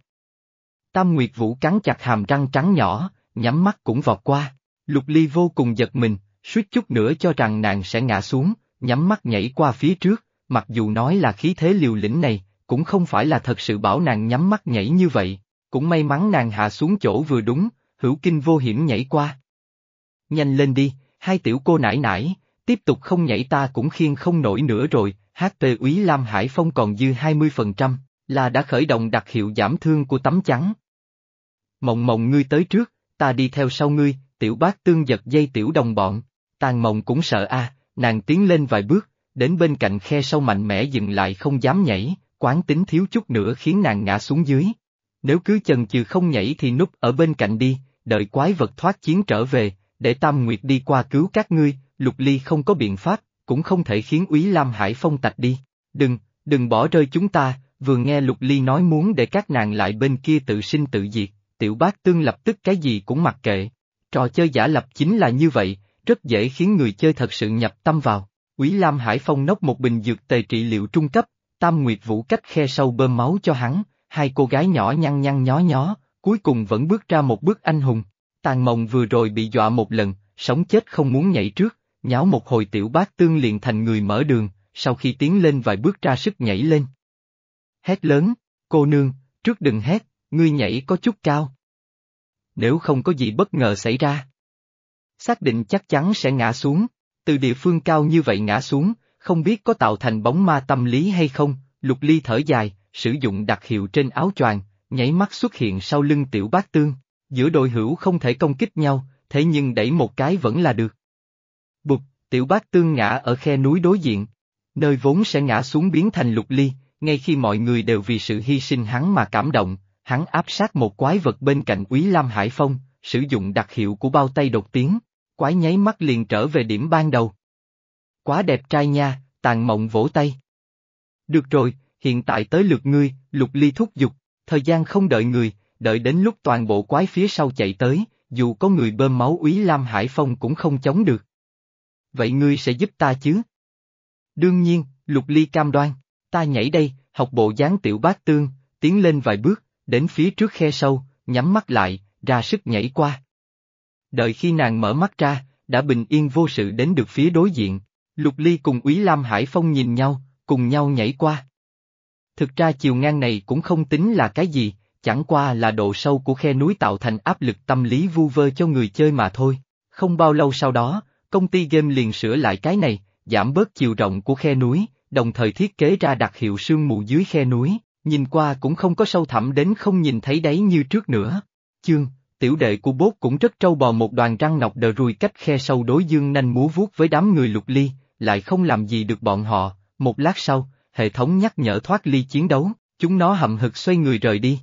Tam Nguyệt Vũ cắn chặt hàm răng trắng nhỏ, nhắm mắt cũng vọt qua. Lục Ly vô cùng giật mình, suýt chút nữa cho rằng nàng sẽ ngã xuống, nhắm mắt nhảy qua phía trước, mặc dù nói là khí thế liều lĩnh này, cũng không phải là thật sự bảo nàng nhắm mắt nhảy như vậy, cũng may mắn nàng hạ xuống chỗ vừa đúng, hữu kinh vô hiểm nhảy qua. Nhanh lên đi, hai tiểu cô nải nải, tiếp tục không nhảy ta cũng khiêng không nổi nữa rồi, HP úy Lam Hải Phong còn dư 20%, là đã khởi động đặc hiệu giảm thương của tấm trắng. Mộng mộng ngươi tới trước, ta đi theo sau ngươi, tiểu bác tương giật dây tiểu đồng bọn, tàn mộng cũng sợ a, nàng tiến lên vài bước, đến bên cạnh khe sâu mạnh mẽ dừng lại không dám nhảy, quán tính thiếu chút nữa khiến nàng ngã xuống dưới. Nếu cứ chần chừ không nhảy thì núp ở bên cạnh đi, đợi quái vật thoát chiến trở về, để Tam Nguyệt đi qua cứu các ngươi, Lục Ly không có biện pháp, cũng không thể khiến Úy Lam Hải Phong tạch đi. Đừng, đừng bỏ rơi chúng ta, vừa nghe Lục Ly nói muốn để các nàng lại bên kia tự sinh tự diệt, tiểu bác tương lập tức cái gì cũng mặc kệ. Trò chơi giả lập chính là như vậy, rất dễ khiến người chơi thật sự nhập tâm vào. Úy Lam Hải Phong nốc một bình dược tề trị liệu trung cấp, Tam Nguyệt Vũ cách khe sâu bơm máu cho hắn, hai cô gái nhỏ nhăn nhăn nhó nhó, cuối cùng vẫn bước ra một bước anh hùng. Tàn mộng vừa rồi bị dọa một lần, sống chết không muốn nhảy trước, nháo một hồi tiểu bác tương liền thành người mở đường, sau khi tiến lên vài bước ra sức nhảy lên. Hét lớn, cô nương, trước đừng hét, ngươi nhảy có chút cao. Nếu không có gì bất ngờ xảy ra. Xác định chắc chắn sẽ ngã xuống, từ địa phương cao như vậy ngã xuống, không biết có tạo thành bóng ma tâm lý hay không, lục ly thở dài, sử dụng đặc hiệu trên áo choàng, nháy mắt xuất hiện sau lưng tiểu bác tương, giữa đội hữu không thể công kích nhau, thế nhưng đẩy một cái vẫn là được. Bụt, tiểu bác tương ngã ở khe núi đối diện, nơi vốn sẽ ngã xuống biến thành lục ly, ngay khi mọi người đều vì sự hy sinh hắn mà cảm động, hắn áp sát một quái vật bên cạnh Úy Lam Hải Phong, sử dụng đặc hiệu của bao tay đột tiến, quái nháy mắt liền trở về điểm ban đầu. Quá đẹp trai nha, tàn mộng vỗ tay. Được rồi, hiện tại tới lượt ngươi, lục ly thúc giục, thời gian không đợi người, đợi đến lúc toàn bộ quái phía sau chạy tới, dù có người bơm máu úy Lam Hải Phong cũng không chống được. Vậy ngươi sẽ giúp ta chứ? Đương nhiên, lục ly cam đoan, ta nhảy đây, học bộ dáng tiểu bát tương, tiến lên vài bước, đến phía trước khe sâu, nhắm mắt lại, ra sức nhảy qua. Đợi khi nàng mở mắt ra, đã bình yên vô sự đến được phía đối diện, Lục Ly cùng Úy Lam Hải Phong nhìn nhau, cùng nhau nhảy qua. Thực ra chiều ngang này cũng không tính là cái gì, chẳng qua là độ sâu của khe núi tạo thành áp lực tâm lý vu vơ cho người chơi mà thôi. Không bao lâu sau đó, công ty game liền sửa lại cái này, giảm bớt chiều rộng của khe núi, đồng thời thiết kế ra đặc hiệu sương mù dưới khe núi, nhìn qua cũng không có sâu thẳm đến không nhìn thấy đáy như trước nữa. Chương, tiểu đệ của bốt cũng rất trâu bò một đoàn răng nọc đờ rùi cách khe sâu đối dương nanh múa vuốt với đám người lục ly, lại không làm gì được bọn họ, một lát sau, hệ thống nhắc nhở thoát ly chiến đấu, chúng nó hậm hực xoay người rời đi.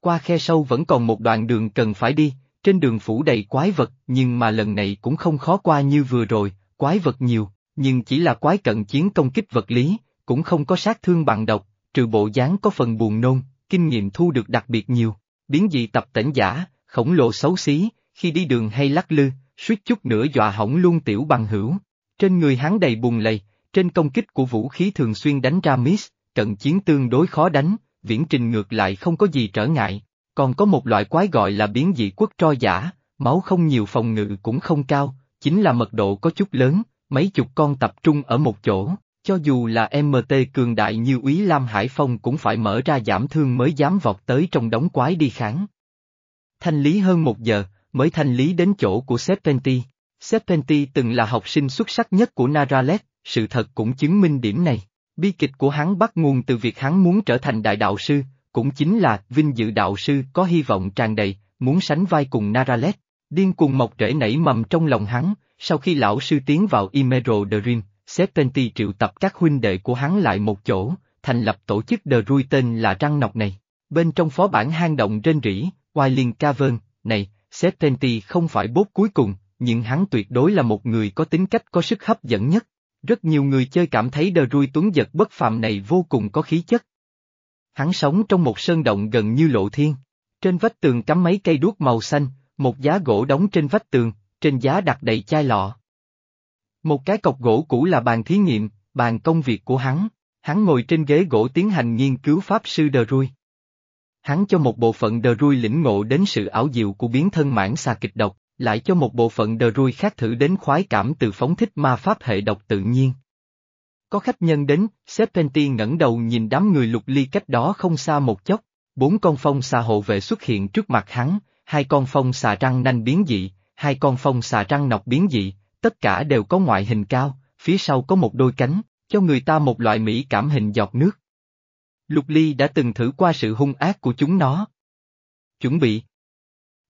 Qua khe sâu vẫn còn một đoạn đường cần phải đi, trên đường phủ đầy quái vật, nhưng mà lần này cũng không khó qua như vừa rồi, quái vật nhiều, nhưng chỉ là quái cận chiến công kích vật lý, cũng không có sát thương bằng độc, trừ bộ dáng có phần buồn nôn, kinh nghiệm thu được đặc biệt nhiều, biến dị tập tỉnh giả, khổng lồ xấu xí, khi đi đường hay lắc lư, suýt chút nữa dọa hỏng luôn tiểu bằng hữu. Trên người hắn đầy bùn lầy, trên công kích của vũ khí thường xuyên đánh ra miss, cận chiến tương đối khó đánh, viễn trình ngược lại không có gì trở ngại. Còn có một loại quái gọi là biến dị quốc tro giả, máu không nhiều phòng ngự cũng không cao, chính là mật độ có chút lớn, mấy chục con tập trung ở một chỗ, cho dù là MT cường đại như úy Lam Hải Phong cũng phải mở ra giảm thương mới dám vọt tới trong đống quái đi kháng. Thanh lý hơn một giờ, mới thanh lý đến chỗ của Serpenti. Serpenti từng là học sinh xuất sắc nhất của Naralet, sự thật cũng chứng minh điểm này. Bi kịch của hắn bắt nguồn từ việc hắn muốn trở thành đại đạo sư, cũng chính là vinh dự đạo sư có hy vọng tràn đầy, muốn sánh vai cùng Naralet. Điên cuồng mọc rễ nảy mầm trong lòng hắn, sau khi lão sư tiến vào Emerald Dream, Serpenti triệu tập các huynh đệ của hắn lại một chỗ, thành lập tổ chức The Rui tên là Răng Nọc này. Bên trong phó bản hang động trên rỉ, Wailing Cavern, này, Serpenti không phải bốt cuối cùng, nhưng hắn tuyệt đối là một người có tính cách có sức hấp dẫn nhất. Rất nhiều người chơi cảm thấy đờ Rui tuấn giật bất phàm này vô cùng có khí chất. Hắn sống trong một sơn động gần như lộ thiên. Trên vách tường cắm mấy cây đuốc màu xanh, một giá gỗ đóng trên vách tường, trên giá đặt đầy chai lọ. Một cái cọc gỗ cũ là bàn thí nghiệm, bàn công việc của hắn, hắn ngồi trên ghế gỗ tiến hành nghiên cứu pháp sư đờ rui. Hắn cho một bộ phận đờ rui lĩnh ngộ đến sự ảo diệu của biến thân mãn xà kịch độc, lại cho một bộ phận đờ rui khác thử đến khoái cảm từ phóng thích ma pháp hệ độc tự nhiên. Có khách nhân đến, Serpenti ngẩng đầu nhìn đám người lục ly cách đó không xa một chốc, bốn con phong xà hộ vệ xuất hiện trước mặt hắn, hai con phong xà răng nanh biến dị, hai con phong xà răng nọc biến dị, tất cả đều có ngoại hình cao, phía sau có một đôi cánh, cho người ta một loại mỹ cảm hình giọt nước. Lục Ly đã từng thử qua sự hung ác của chúng nó. Chuẩn bị.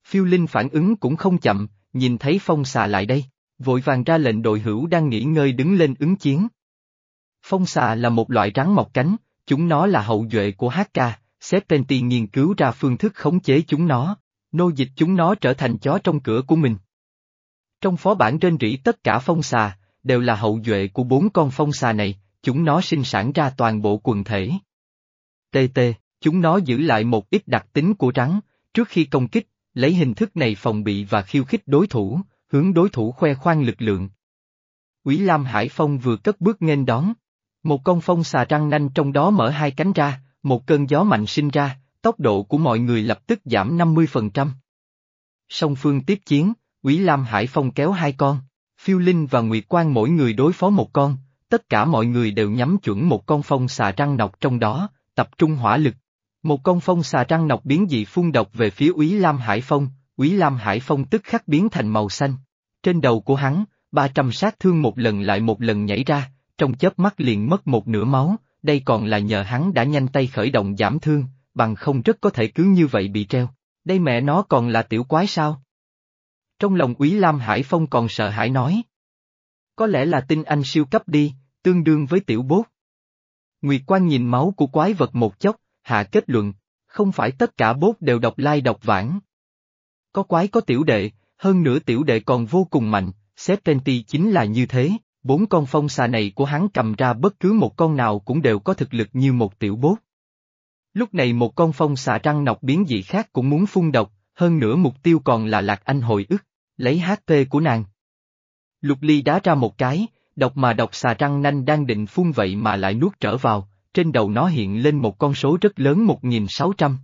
Phiêu Linh phản ứng cũng không chậm, nhìn thấy phong xà lại đây, vội vàng ra lệnh đội hữu đang nghỉ ngơi đứng lên ứng chiến. Phong xà là một loại rắn mọc cánh, chúng nó là hậu duệ của HK, Serpenti nghiên cứu ra phương thức khống chế chúng nó, nô dịch chúng nó trở thành chó trong cửa của mình. Trong phó bản trên rỉ tất cả phong xà, đều là hậu duệ của bốn con phong xà này, chúng nó sinh sản ra toàn bộ quần thể. TT, chúng nó giữ lại một ít đặc tính của rắn, trước khi công kích, lấy hình thức này phòng bị và khiêu khích đối thủ, hướng đối thủ khoe khoang lực lượng. Quý Lam Hải Phong vừa cất bước nghênh đón. Một con phong xà răng nanh trong đó mở hai cánh ra, một cơn gió mạnh sinh ra, tốc độ của mọi người lập tức giảm 50%. Song phương tiếp chiến, Quý Lam Hải Phong kéo hai con, Phiêu Linh và Nguyệt Quang mỗi người đối phó một con, tất cả mọi người đều nhắm chuẩn một con phong xà răng nọc trong đó, tập trung hỏa lực. Một con phong xà trăng nọc biến dị phun độc về phía Úy Lam Hải Phong, Úy Lam Hải Phong tức khắc biến thành màu xanh. Trên đầu của hắn, 300 sát thương một lần lại một lần nhảy ra, trong chớp mắt liền mất một nửa máu, đây còn là nhờ hắn đã nhanh tay khởi động giảm thương, bằng không rất có thể cứ như vậy bị treo. Đây mẹ nó còn là tiểu quái sao? Trong lòng Úy Lam Hải Phong còn sợ hãi nói. Có lẽ là tin anh siêu cấp đi, tương đương với tiểu bốt. Nguyệt Quan nhìn máu của quái vật một chốc, hạ kết luận, không phải tất cả bốt đều độc lai độc vãng. Có quái có tiểu đệ, hơn nữa tiểu đệ còn vô cùng mạnh, Serpenti chính là như thế, bốn con phong xà này của hắn cầm ra bất cứ một con nào cũng đều có thực lực như một tiểu bốt. Lúc này một con phong xà trăng nọc biến dị khác cũng muốn phun độc, hơn nữa mục tiêu còn là Lạc Anh hồi ức, lấy HP của nàng. Lục ly đá ra một cái, độc mà độc xà răng nanh đang định phun vậy mà lại nuốt trở vào, trên đầu nó hiện lên một con số rất lớn 1600.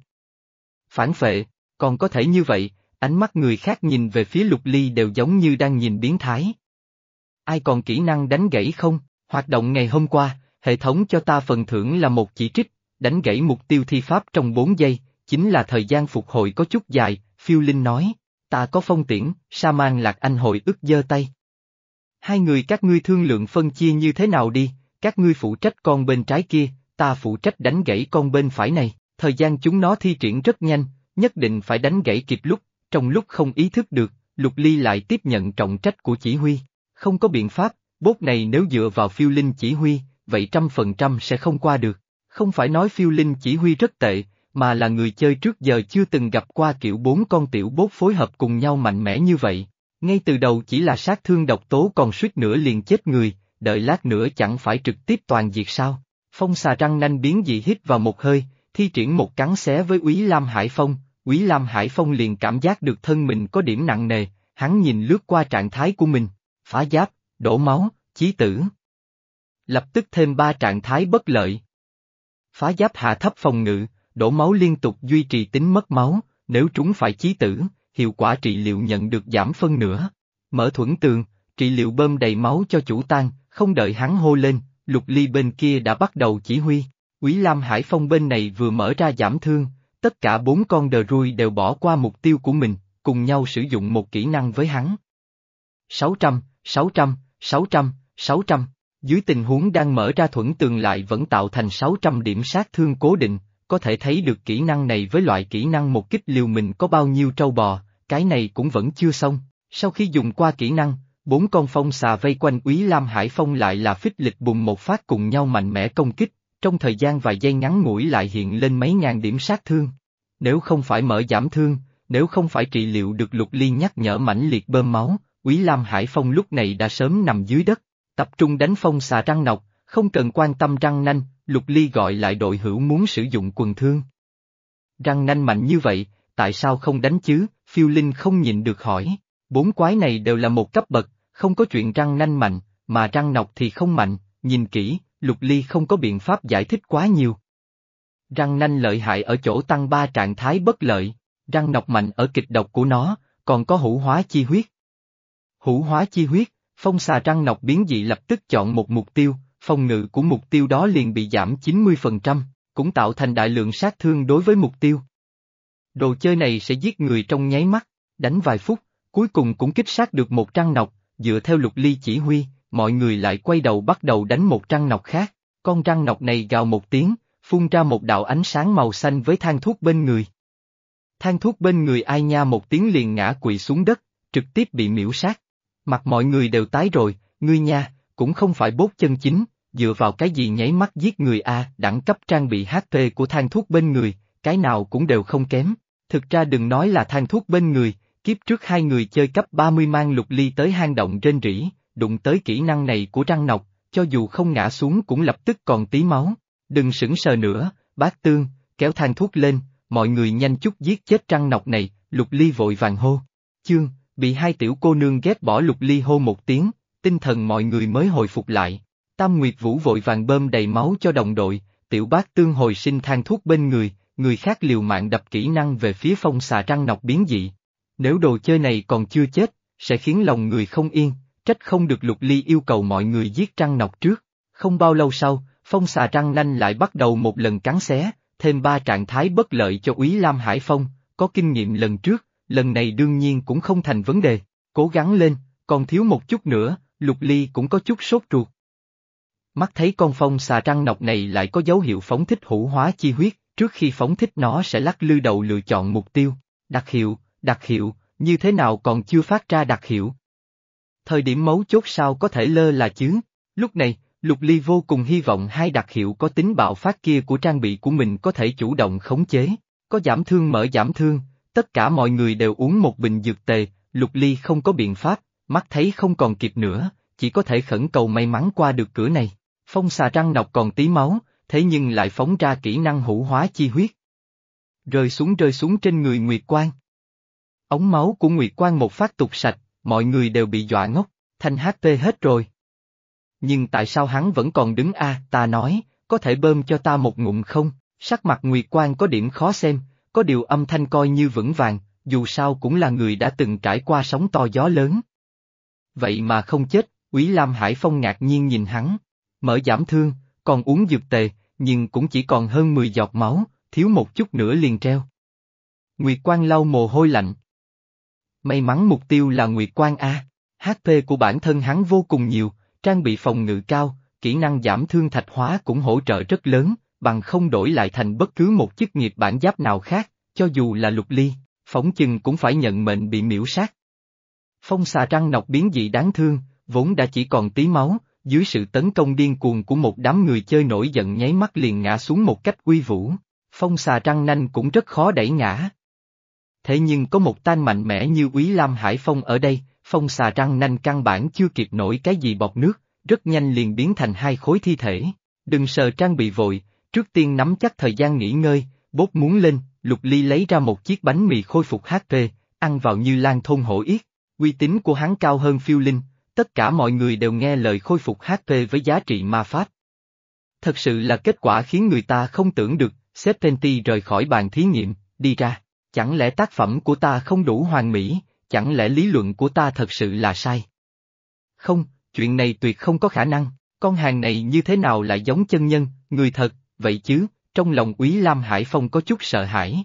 Phản phệ, còn có thể như vậy, ánh mắt người khác nhìn về phía lục ly đều giống như đang nhìn biến thái. Ai còn kỹ năng đánh gãy không? Hoạt động ngày hôm qua, hệ thống cho ta phần thưởng là một chỉ trích, đánh gãy mục tiêu thi pháp trong 4 giây, chính là thời gian phục hồi có chút dài, phiêu linh nói, ta có phong tiễn, sa man lạc anh hội ức giơ tay. Hai người các ngươi thương lượng phân chia như thế nào đi, các ngươi phụ trách con bên trái kia, ta phụ trách đánh gãy con bên phải này, thời gian chúng nó thi triển rất nhanh, nhất định phải đánh gãy kịp lúc, trong lúc không ý thức được, Lục Ly lại tiếp nhận trọng trách của chỉ huy. Không có biện pháp, bốt này nếu dựa vào phiêu linh chỉ huy, vậy trăm phần trăm sẽ không qua được. Không phải nói phiêu linh chỉ huy rất tệ, mà là người chơi trước giờ chưa từng gặp qua kiểu bốn con tiểu bốt phối hợp cùng nhau mạnh mẽ như vậy. Ngay từ đầu chỉ là sát thương độc tố còn suýt nữa liền chết người, đợi lát nữa chẳng phải trực tiếp toàn diệt sao. Phong xà răng nanh biến dị hít vào một hơi, thi triển một cắn xé với Úy Lam Hải Phong, Úy Lam Hải Phong liền cảm giác được thân mình có điểm nặng nề, hắn nhìn lướt qua trạng thái của mình, phá giáp, đổ máu, chí tử. Lập tức thêm ba trạng thái bất lợi. Phá giáp hạ thấp phòng ngự, đổ máu liên tục duy trì tính mất máu, nếu trúng phải chí tử, hiệu quả trị liệu nhận được giảm phân nửa. Mở thuẫn tường, trị liệu bơm đầy máu cho chủ tan, không đợi hắn hô lên, lục ly bên kia đã bắt đầu chỉ huy. Quý Lam Hải Phong bên này vừa mở ra giảm thương, tất cả bốn con đờ rui đều bỏ qua mục tiêu của mình, cùng nhau sử dụng một kỹ năng với hắn. 600, 600, 600, 600, dưới tình huống đang mở ra thuẫn tường lại vẫn tạo thành 600 điểm sát thương cố định, có thể thấy được kỹ năng này với loại kỹ năng một kích liều mình có bao nhiêu trâu bò, cái này cũng vẫn chưa xong. Sau khi dùng qua kỹ năng, bốn con phong xà vây quanh Úy Lam Hải Phong lại là phích lịch bùng một phát cùng nhau mạnh mẽ công kích, trong thời gian vài giây ngắn ngủi lại hiện lên mấy ngàn điểm sát thương. Nếu không phải mở giảm thương, nếu không phải trị liệu được lục ly nhắc nhở mãnh liệt bơm máu, Úy Lam Hải Phong lúc này đã sớm nằm dưới đất, tập trung đánh phong xà răng nọc, không cần quan tâm răng nanh, lục ly gọi lại đội hữu muốn sử dụng quần thương. Răng nanh mạnh như vậy, tại sao không đánh chứ, phiêu linh không nhìn được hỏi, bốn quái này đều là một cấp bậc, không có chuyện răng nanh mạnh, mà răng nọc thì không mạnh, nhìn kỹ, lục ly không có biện pháp giải thích quá nhiều. Răng nanh lợi hại ở chỗ tăng ba trạng thái bất lợi, răng nọc mạnh ở kịch độc của nó, còn có hữu hóa chi huyết. Hữu hóa chi huyết, phong xà răng nọc biến dị lập tức chọn một mục tiêu, phòng ngự của mục tiêu đó liền bị giảm 90%, cũng tạo thành đại lượng sát thương đối với mục tiêu. Đồ chơi này sẽ giết người trong nháy mắt, đánh vài phút, cuối cùng cũng kích sát được một trăng nọc, dựa theo lục ly chỉ huy, mọi người lại quay đầu bắt đầu đánh một trăng nọc khác, con trăng nọc này gào một tiếng, phun ra một đạo ánh sáng màu xanh với than thuốc bên người. Than thuốc bên người ai nha một tiếng liền ngã quỵ xuống đất, trực tiếp bị miễu sát. Mặt mọi người đều tái rồi, ngươi nha, cũng không phải bốt chân chính, dựa vào cái gì nháy mắt giết người A, đẳng cấp trang bị HP của than thuốc bên người, cái nào cũng đều không kém. Thực ra đừng nói là than thuốc bên người, kiếp trước hai người chơi cấp 30 mang lục ly tới hang động trên rỉ, đụng tới kỹ năng này của trăng nọc, cho dù không ngã xuống cũng lập tức còn tí máu. Đừng sững sờ nữa, bác tương, kéo than thuốc lên, mọi người nhanh chút giết chết trăng nọc này, lục ly vội vàng hô. Chương, bị hai tiểu cô nương ghét bỏ lục ly hô một tiếng, tinh thần mọi người mới hồi phục lại. Tam Nguyệt Vũ vội vàng bơm đầy máu cho đồng đội, tiểu bác tương hồi sinh than thuốc bên người, người khác liều mạng đập kỹ năng về phía phong xà trăng nọc biến dị. Nếu đồ chơi này còn chưa chết, sẽ khiến lòng người không yên, trách không được lục ly yêu cầu mọi người giết trăng nọc trước. Không bao lâu sau, phong xà trăng nanh lại bắt đầu một lần cắn xé, thêm ba trạng thái bất lợi cho úy Lam Hải Phong, có kinh nghiệm lần trước, lần này đương nhiên cũng không thành vấn đề, cố gắng lên, còn thiếu một chút nữa, lục ly cũng có chút sốt ruột. Mắt thấy con phong xà trăng nọc này lại có dấu hiệu phóng thích hữu hóa chi huyết, trước khi phóng thích nó sẽ lắc lư đầu lựa chọn mục tiêu, đặc hiệu, đặc hiệu, như thế nào còn chưa phát ra đặc hiệu. Thời điểm mấu chốt sao có thể lơ là chứ, lúc này, Lục Ly vô cùng hy vọng hai đặc hiệu có tính bạo phát kia của trang bị của mình có thể chủ động khống chế, có giảm thương mở giảm thương, tất cả mọi người đều uống một bình dược tề, Lục Ly không có biện pháp, mắt thấy không còn kịp nữa, chỉ có thể khẩn cầu may mắn qua được cửa này. Phong xà trăng nọc còn tí máu, thế nhưng lại phóng ra kỹ năng hữu hóa chi huyết. Rơi xuống rơi xuống trên người Nguyệt Quang. Ống máu của Nguyệt Quang một phát tục sạch, mọi người đều bị dọa ngốc, thanh HP hết rồi. Nhưng tại sao hắn vẫn còn đứng a? ta nói, có thể bơm cho ta một ngụm không? Sắc mặt Nguyệt Quang có điểm khó xem, có điều âm thanh coi như vững vàng, dù sao cũng là người đã từng trải qua sóng to gió lớn. Vậy mà không chết, Quý Lam Hải Phong ngạc nhiên nhìn hắn, mở giảm thương, còn uống dược tề, nhưng cũng chỉ còn hơn 10 giọt máu, thiếu một chút nữa liền treo. Nguyệt Quang lau mồ hôi lạnh. May mắn mục tiêu là Nguyệt Quang A, HP của bản thân hắn vô cùng nhiều, trang bị phòng ngự cao, kỹ năng giảm thương thạch hóa cũng hỗ trợ rất lớn, bằng không đổi lại thành bất cứ một chức nghiệp bản giáp nào khác, cho dù là lục ly, phóng chừng cũng phải nhận mệnh bị miễu sát. Phong xà trăng nọc biến dị đáng thương, vốn đã chỉ còn tí máu, dưới sự tấn công điên cuồng của một đám người chơi nổi giận nháy mắt liền ngã xuống một cách uy vũ. Phong xà răng nanh cũng rất khó đẩy ngã. Thế nhưng có một tan mạnh mẽ như quý Lam Hải Phong ở đây, phong xà răng nanh căn bản chưa kịp nổi cái gì bọt nước, rất nhanh liền biến thành hai khối thi thể. Đừng sờ trang bị vội, trước tiên nắm chắc thời gian nghỉ ngơi, bốt muốn lên, Lục Ly lấy ra một chiếc bánh mì khôi phục HP, ăn vào như lan thôn hổ yết. Uy tín của hắn cao hơn phiêu linh, tất cả mọi người đều nghe lời khôi phục HP với giá trị ma pháp. Thật sự là kết quả khiến người ta không tưởng được, Serpenti rời khỏi bàn thí nghiệm, đi ra. Chẳng lẽ tác phẩm của ta không đủ hoàn mỹ, chẳng lẽ lý luận của ta thật sự là sai? Không, chuyện này tuyệt không có khả năng, con hàng này như thế nào lại giống chân nhân, người thật, vậy chứ, trong lòng úy Lam Hải Phong có chút sợ hãi.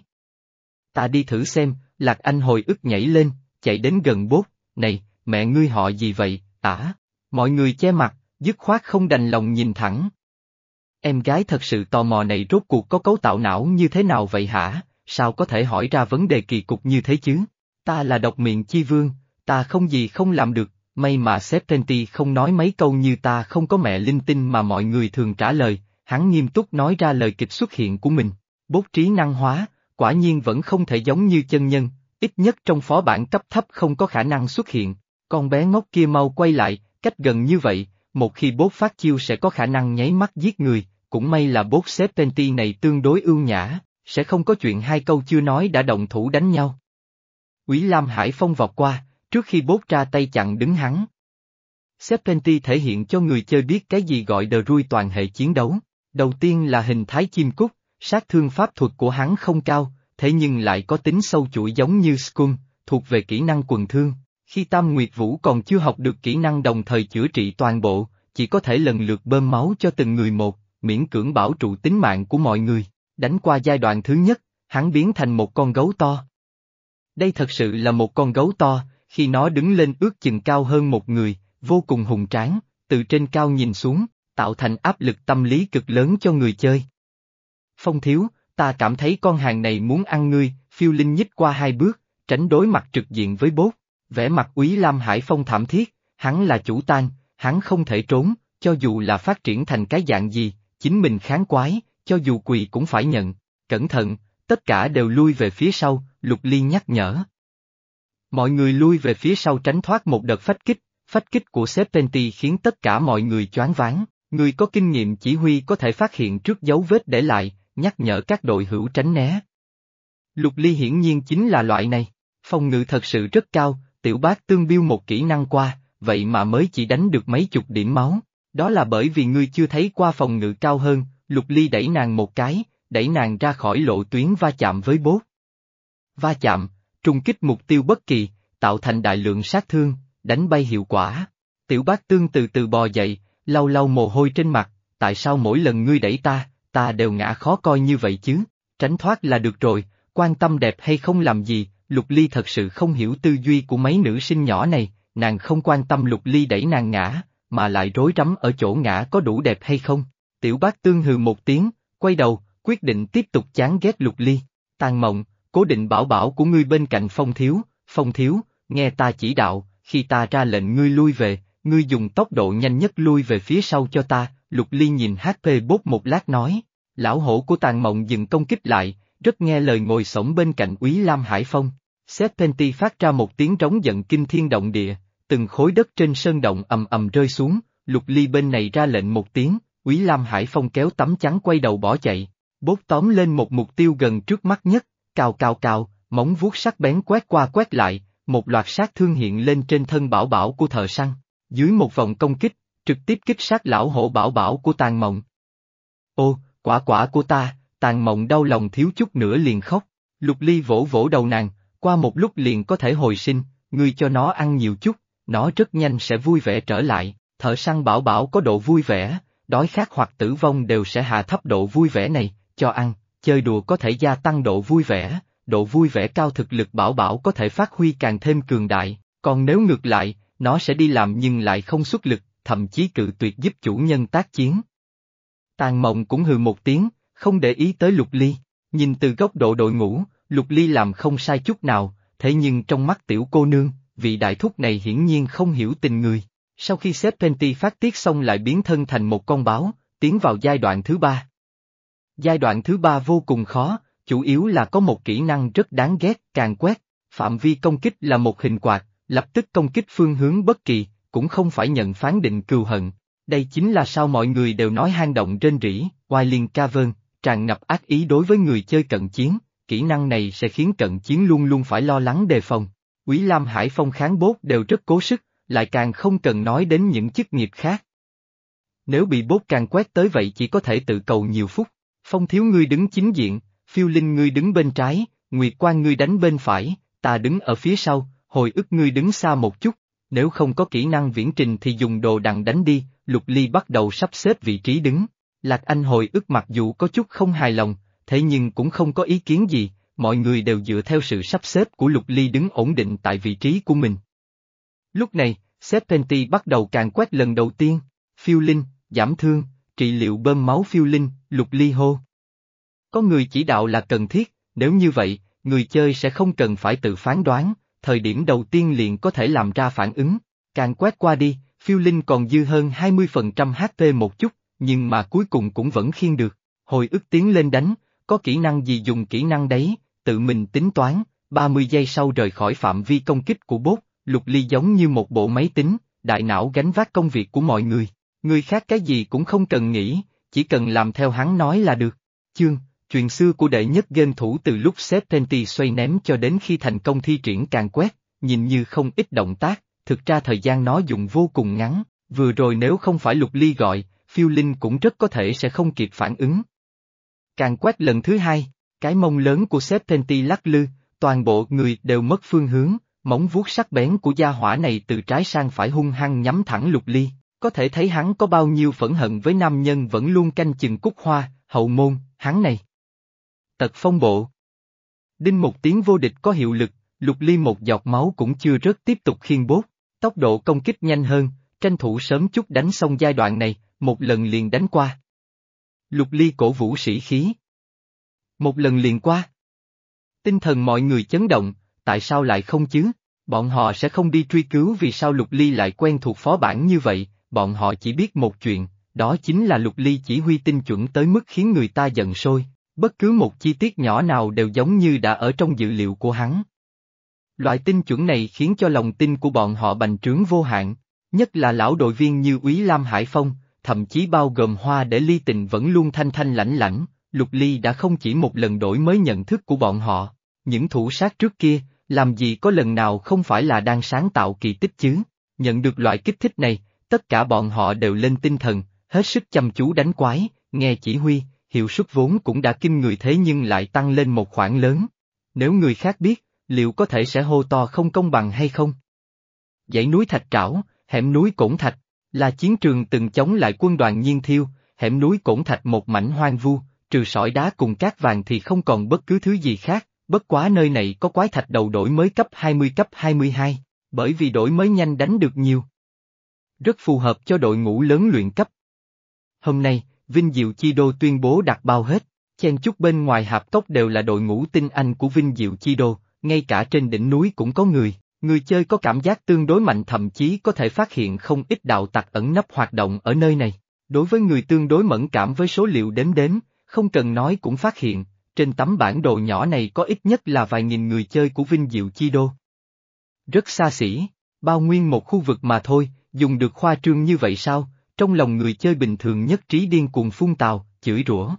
Ta đi thử xem, Lạc Anh hồi ức nhảy lên, chạy đến gần bốt, này, mẹ ngươi họ gì vậy, ả, mọi người che mặt, dứt khoát không đành lòng nhìn thẳng. Em gái thật sự tò mò này rốt cuộc có cấu tạo não như thế nào vậy hả, sao có thể hỏi ra vấn đề kỳ cục như thế chứ? Ta là độc miệng chi vương, ta không gì không làm được, may mà Serpenti không nói mấy câu như ta không có mẹ linh tinh mà mọi người thường trả lời, hắn nghiêm túc nói ra lời kịch xuất hiện của mình. Bốt trí năng hóa, quả nhiên vẫn không thể giống như chân nhân, ít nhất trong phó bản cấp thấp không có khả năng xuất hiện. Con bé ngốc kia mau quay lại, cách gần như vậy, một khi bốt phát chiêu sẽ có khả năng nháy mắt giết người, cũng may là bốt Serpenti này tương đối ưu nhã, sẽ không có chuyện hai câu chưa nói đã động thủ đánh nhau. Quý Lam Hải Phong vọt qua, trước khi bốt ra tay chặn đứng hắn. Serpenti thể hiện cho người chơi biết cái gì gọi đờ rui toàn hệ chiến đấu. Đầu tiên là hình thái chim cút, sát thương pháp thuật của hắn không cao, thế nhưng lại có tính sâu chuỗi giống như Skun, thuộc về kỹ năng quần thương. Khi Tam Nguyệt Vũ còn chưa học được kỹ năng đồng thời chữa trị toàn bộ, chỉ có thể lần lượt bơm máu cho từng người một, miễn cưỡng bảo trụ tính mạng của mọi người. Đánh qua giai đoạn thứ nhất, hắn biến thành một con gấu to. Đây thật sự là một con gấu to, khi nó đứng lên ước chừng cao hơn một người, vô cùng hùng tráng, từ trên cao nhìn xuống, tạo thành áp lực tâm lý cực lớn cho người chơi. Phong thiếu, ta cảm thấy con hàng này muốn ăn ngươi, phiêu linh nhích qua hai bước, tránh đối mặt trực diện với bốt, vẻ mặt úy Lam Hải Phong thảm thiết, hắn là chủ tan, hắn không thể trốn, cho dù là phát triển thành cái dạng gì, chính mình kháng quái, cho dù quỳ cũng phải nhận, cẩn thận, tất cả đều lui về phía sau, Lục Ly nhắc nhở. Mọi người lui về phía sau tránh thoát một đợt phách kích, phách kích của Serpenti khiến tất cả mọi người choáng váng, người có kinh nghiệm chỉ huy có thể phát hiện trước dấu vết để lại, nhắc nhở các đội hữu tránh né. Lục Ly hiển nhiên chính là loại này, phòng ngự thật sự rất cao, tiểu bác tương biêu một kỹ năng qua, vậy mà mới chỉ đánh được mấy chục điểm máu, đó là bởi vì ngươi chưa thấy qua phòng ngự cao hơn, Lục Ly đẩy nàng một cái, đẩy nàng ra khỏi lộ tuyến va chạm với bốt. Va chạm, trùng kích mục tiêu bất kỳ, tạo thành đại lượng sát thương, đánh bay hiệu quả. Tiểu bác tương từ từ bò dậy, lau lau mồ hôi trên mặt, tại sao mỗi lần ngươi đẩy ta, ta đều ngã khó coi như vậy chứ, tránh thoát là được rồi, quan tâm đẹp hay không làm gì, Lục Ly thật sự không hiểu tư duy của mấy nữ sinh nhỏ này, nàng không quan tâm Lục Ly đẩy nàng ngã, mà lại rối rắm ở chỗ ngã có đủ đẹp hay không. Tiểu bác tương hừ một tiếng, quay đầu, quyết định tiếp tục chán ghét Lục Ly. Tàn mộng, cố định bảo bảo của ngươi bên cạnh phong thiếu, phong thiếu, nghe ta chỉ đạo, khi ta ra lệnh ngươi lui về, ngươi dùng tốc độ nhanh nhất lui về phía sau cho ta, Lục Ly nhìn HP bốt một lát nói, lão hổ của tàn mộng dừng công kích lại, rất nghe lời ngồi sổng bên cạnh úy Lam Hải Phong. Serpenti phát ra một tiếng trống giận kinh thiên động địa, từng khối đất trên sơn động ầm ầm rơi xuống, Lục Ly bên này ra lệnh một tiếng, úy Lam Hải Phong kéo tấm chắn quay đầu bỏ chạy, bốt tóm lên một mục tiêu gần trước mắt nhất, cào cào cào, móng vuốt sắc bén quét qua quét lại, một loạt sát thương hiện lên trên thân bảo bảo của thợ săn, dưới một vòng công kích, trực tiếp kích sát lão hổ bảo bảo của tàn mộng. Ô, quả quả của ta, tàn mộng đau lòng thiếu chút nữa liền khóc, lục ly vỗ vỗ đầu nàng, qua một lúc liền có thể hồi sinh, ngươi cho nó ăn nhiều chút, nó rất nhanh sẽ vui vẻ trở lại, thợ săn bảo bảo có độ vui vẻ, đói khát hoặc tử vong đều sẽ hạ thấp độ vui vẻ này, cho ăn, chơi đùa có thể gia tăng độ vui vẻ, độ vui vẻ cao thực lực bảo bảo có thể phát huy càng thêm cường đại, còn nếu ngược lại, nó sẽ đi làm nhưng lại không xuất lực, thậm chí cự tuyệt giúp chủ nhân tác chiến. Tàn mộng cũng hừ một tiếng, không để ý tới lục ly, nhìn từ góc độ đội ngũ, Lục Ly làm không sai chút nào, thế nhưng trong mắt tiểu cô nương, vị đại thúc này hiển nhiên không hiểu tình người. Sau khi xếp Penti phát tiết xong lại biến thân thành một con báo, tiến vào giai đoạn thứ ba. Giai đoạn thứ ba vô cùng khó, chủ yếu là có một kỹ năng rất đáng ghét, càng quét, phạm vi công kích là một hình quạt, lập tức công kích phương hướng bất kỳ, cũng không phải nhận phán định cừu hận. Đây chính là sao mọi người đều nói hang động trên rỉ, Wailing Cavern, tràn ngập ác ý đối với người chơi cận chiến, kỹ năng này sẽ khiến cận chiến luôn luôn phải lo lắng đề phòng. Quý Lam Hải Phong kháng bốt đều rất cố sức, lại càng không cần nói đến những chức nghiệp khác. Nếu bị bốt càng quét tới vậy chỉ có thể tự cầu nhiều phút. Phong thiếu ngươi đứng chính diện, phiêu linh ngươi đứng bên trái, nguyệt quan ngươi đánh bên phải, ta đứng ở phía sau, hồi ức ngươi đứng xa một chút, nếu không có kỹ năng viễn trình thì dùng đồ đằng đánh đi, lục ly bắt đầu sắp xếp vị trí đứng. Lạc Anh hồi ức mặc dù có chút không hài lòng, thế nhưng cũng không có ý kiến gì, mọi người đều dựa theo sự sắp xếp của lục ly đứng ổn định tại vị trí của mình. Lúc này, Serpenti bắt đầu càng quét lần đầu tiên, phiêu linh, giảm thương, trị liệu bơm máu phiêu linh, lục ly hô. Có người chỉ đạo là cần thiết, nếu như vậy, người chơi sẽ không cần phải tự phán đoán, thời điểm đầu tiên liền có thể làm ra phản ứng, càng quét qua đi, phiêu linh còn dư hơn 20% HP một chút, nhưng mà cuối cùng cũng vẫn khiên được, hồi ức tiến lên đánh, có kỹ năng gì dùng kỹ năng đấy, tự mình tính toán, 30 giây sau rời khỏi phạm vi công kích của bốt, lục ly giống như một bộ máy tính, đại não gánh vác công việc của mọi người, người khác cái gì cũng không cần nghĩ, chỉ cần làm theo hắn nói là được. Chương, truyền xưa của đệ nhất game thủ từ lúc xếp Penti xoay ném cho đến khi thành công thi triển càng quét, nhìn như không ít động tác, thực ra thời gian nó dùng vô cùng ngắn, vừa rồi nếu không phải lục ly gọi, phiêu linh cũng rất có thể sẽ không kịp phản ứng. Càng quét lần thứ hai, cái mông lớn của sếp Penti lắc lư, toàn bộ người đều mất phương hướng, móng vuốt sắc bén của gia hỏa này từ trái sang phải hung hăng nhắm thẳng lục ly, có thể thấy hắn có bao nhiêu phẫn hận với nam nhân vẫn luôn canh chừng cúc hoa, hậu môn, hắn này. Tật phong bộ. Đinh một tiếng vô địch có hiệu lực, lục ly một giọt máu cũng chưa rớt tiếp tục khiên bốt, tốc độ công kích nhanh hơn, tranh thủ sớm chút đánh xong giai đoạn này, một lần liền đánh qua. Lục ly cổ vũ sĩ khí. Một lần liền qua. Tinh thần mọi người chấn động, tại sao lại không chứ? Bọn họ sẽ không đi truy cứu vì sao Lục Ly lại quen thuộc phó bản như vậy, bọn họ chỉ biết một chuyện, đó chính là Lục Ly chỉ huy tinh chuẩn tới mức khiến người ta giận sôi, bất cứ một chi tiết nhỏ nào đều giống như đã ở trong dự liệu của hắn. Loại tinh chuẩn này khiến cho lòng tin của bọn họ bành trướng vô hạn, nhất là lão đội viên như Úy Lam Hải Phong, thậm chí bao gồm hoa để ly tình vẫn luôn thanh thanh lãnh lãnh, Lục Ly đã không chỉ một lần đổi mới nhận thức của bọn họ, những thủ sát trước kia, làm gì có lần nào không phải là đang sáng tạo kỳ tích chứ, nhận được loại kích thích này, tất cả bọn họ đều lên tinh thần, hết sức chăm chú đánh quái, nghe chỉ huy, hiệu suất vốn cũng đã kinh người thế nhưng lại tăng lên một khoản lớn. Nếu người khác biết, liệu có thể sẽ hô to không công bằng hay không? Dãy núi thạch trảo, hẻm núi cổn thạch, là chiến trường từng chống lại quân đoàn nhiên thiêu, hẻm núi cổn thạch một mảnh hoang vu, trừ sỏi đá cùng cát vàng thì không còn bất cứ thứ gì khác, bất quá nơi này có quái thạch đầu đổi mới cấp 20 cấp 22, bởi vì đổi mới nhanh đánh được nhiều. Rất phù hợp cho đội ngũ lớn luyện cấp. Hôm nay, Vinh Diệu Chi Đô tuyên bố đặt bao hết, chen chút bên ngoài hạp cốc đều là đội ngũ tinh anh của Vinh Diệu Chi Đô, ngay cả trên đỉnh núi cũng có người, người chơi có cảm giác tương đối mạnh thậm chí có thể phát hiện không ít đạo tặc ẩn nấp hoạt động ở nơi này. Đối với người tương đối mẫn cảm với số liệu đếm đếm, không cần nói cũng phát hiện, trên tấm bản đồ nhỏ này có ít nhất là vài nghìn người chơi của Vinh Diệu Chi Đô. Rất xa xỉ, bao nguyên một khu vực mà thôi, dùng được khoa trương như vậy sao, trong lòng người chơi bình thường nhất trí điên cuồng phun tào, chửi rủa.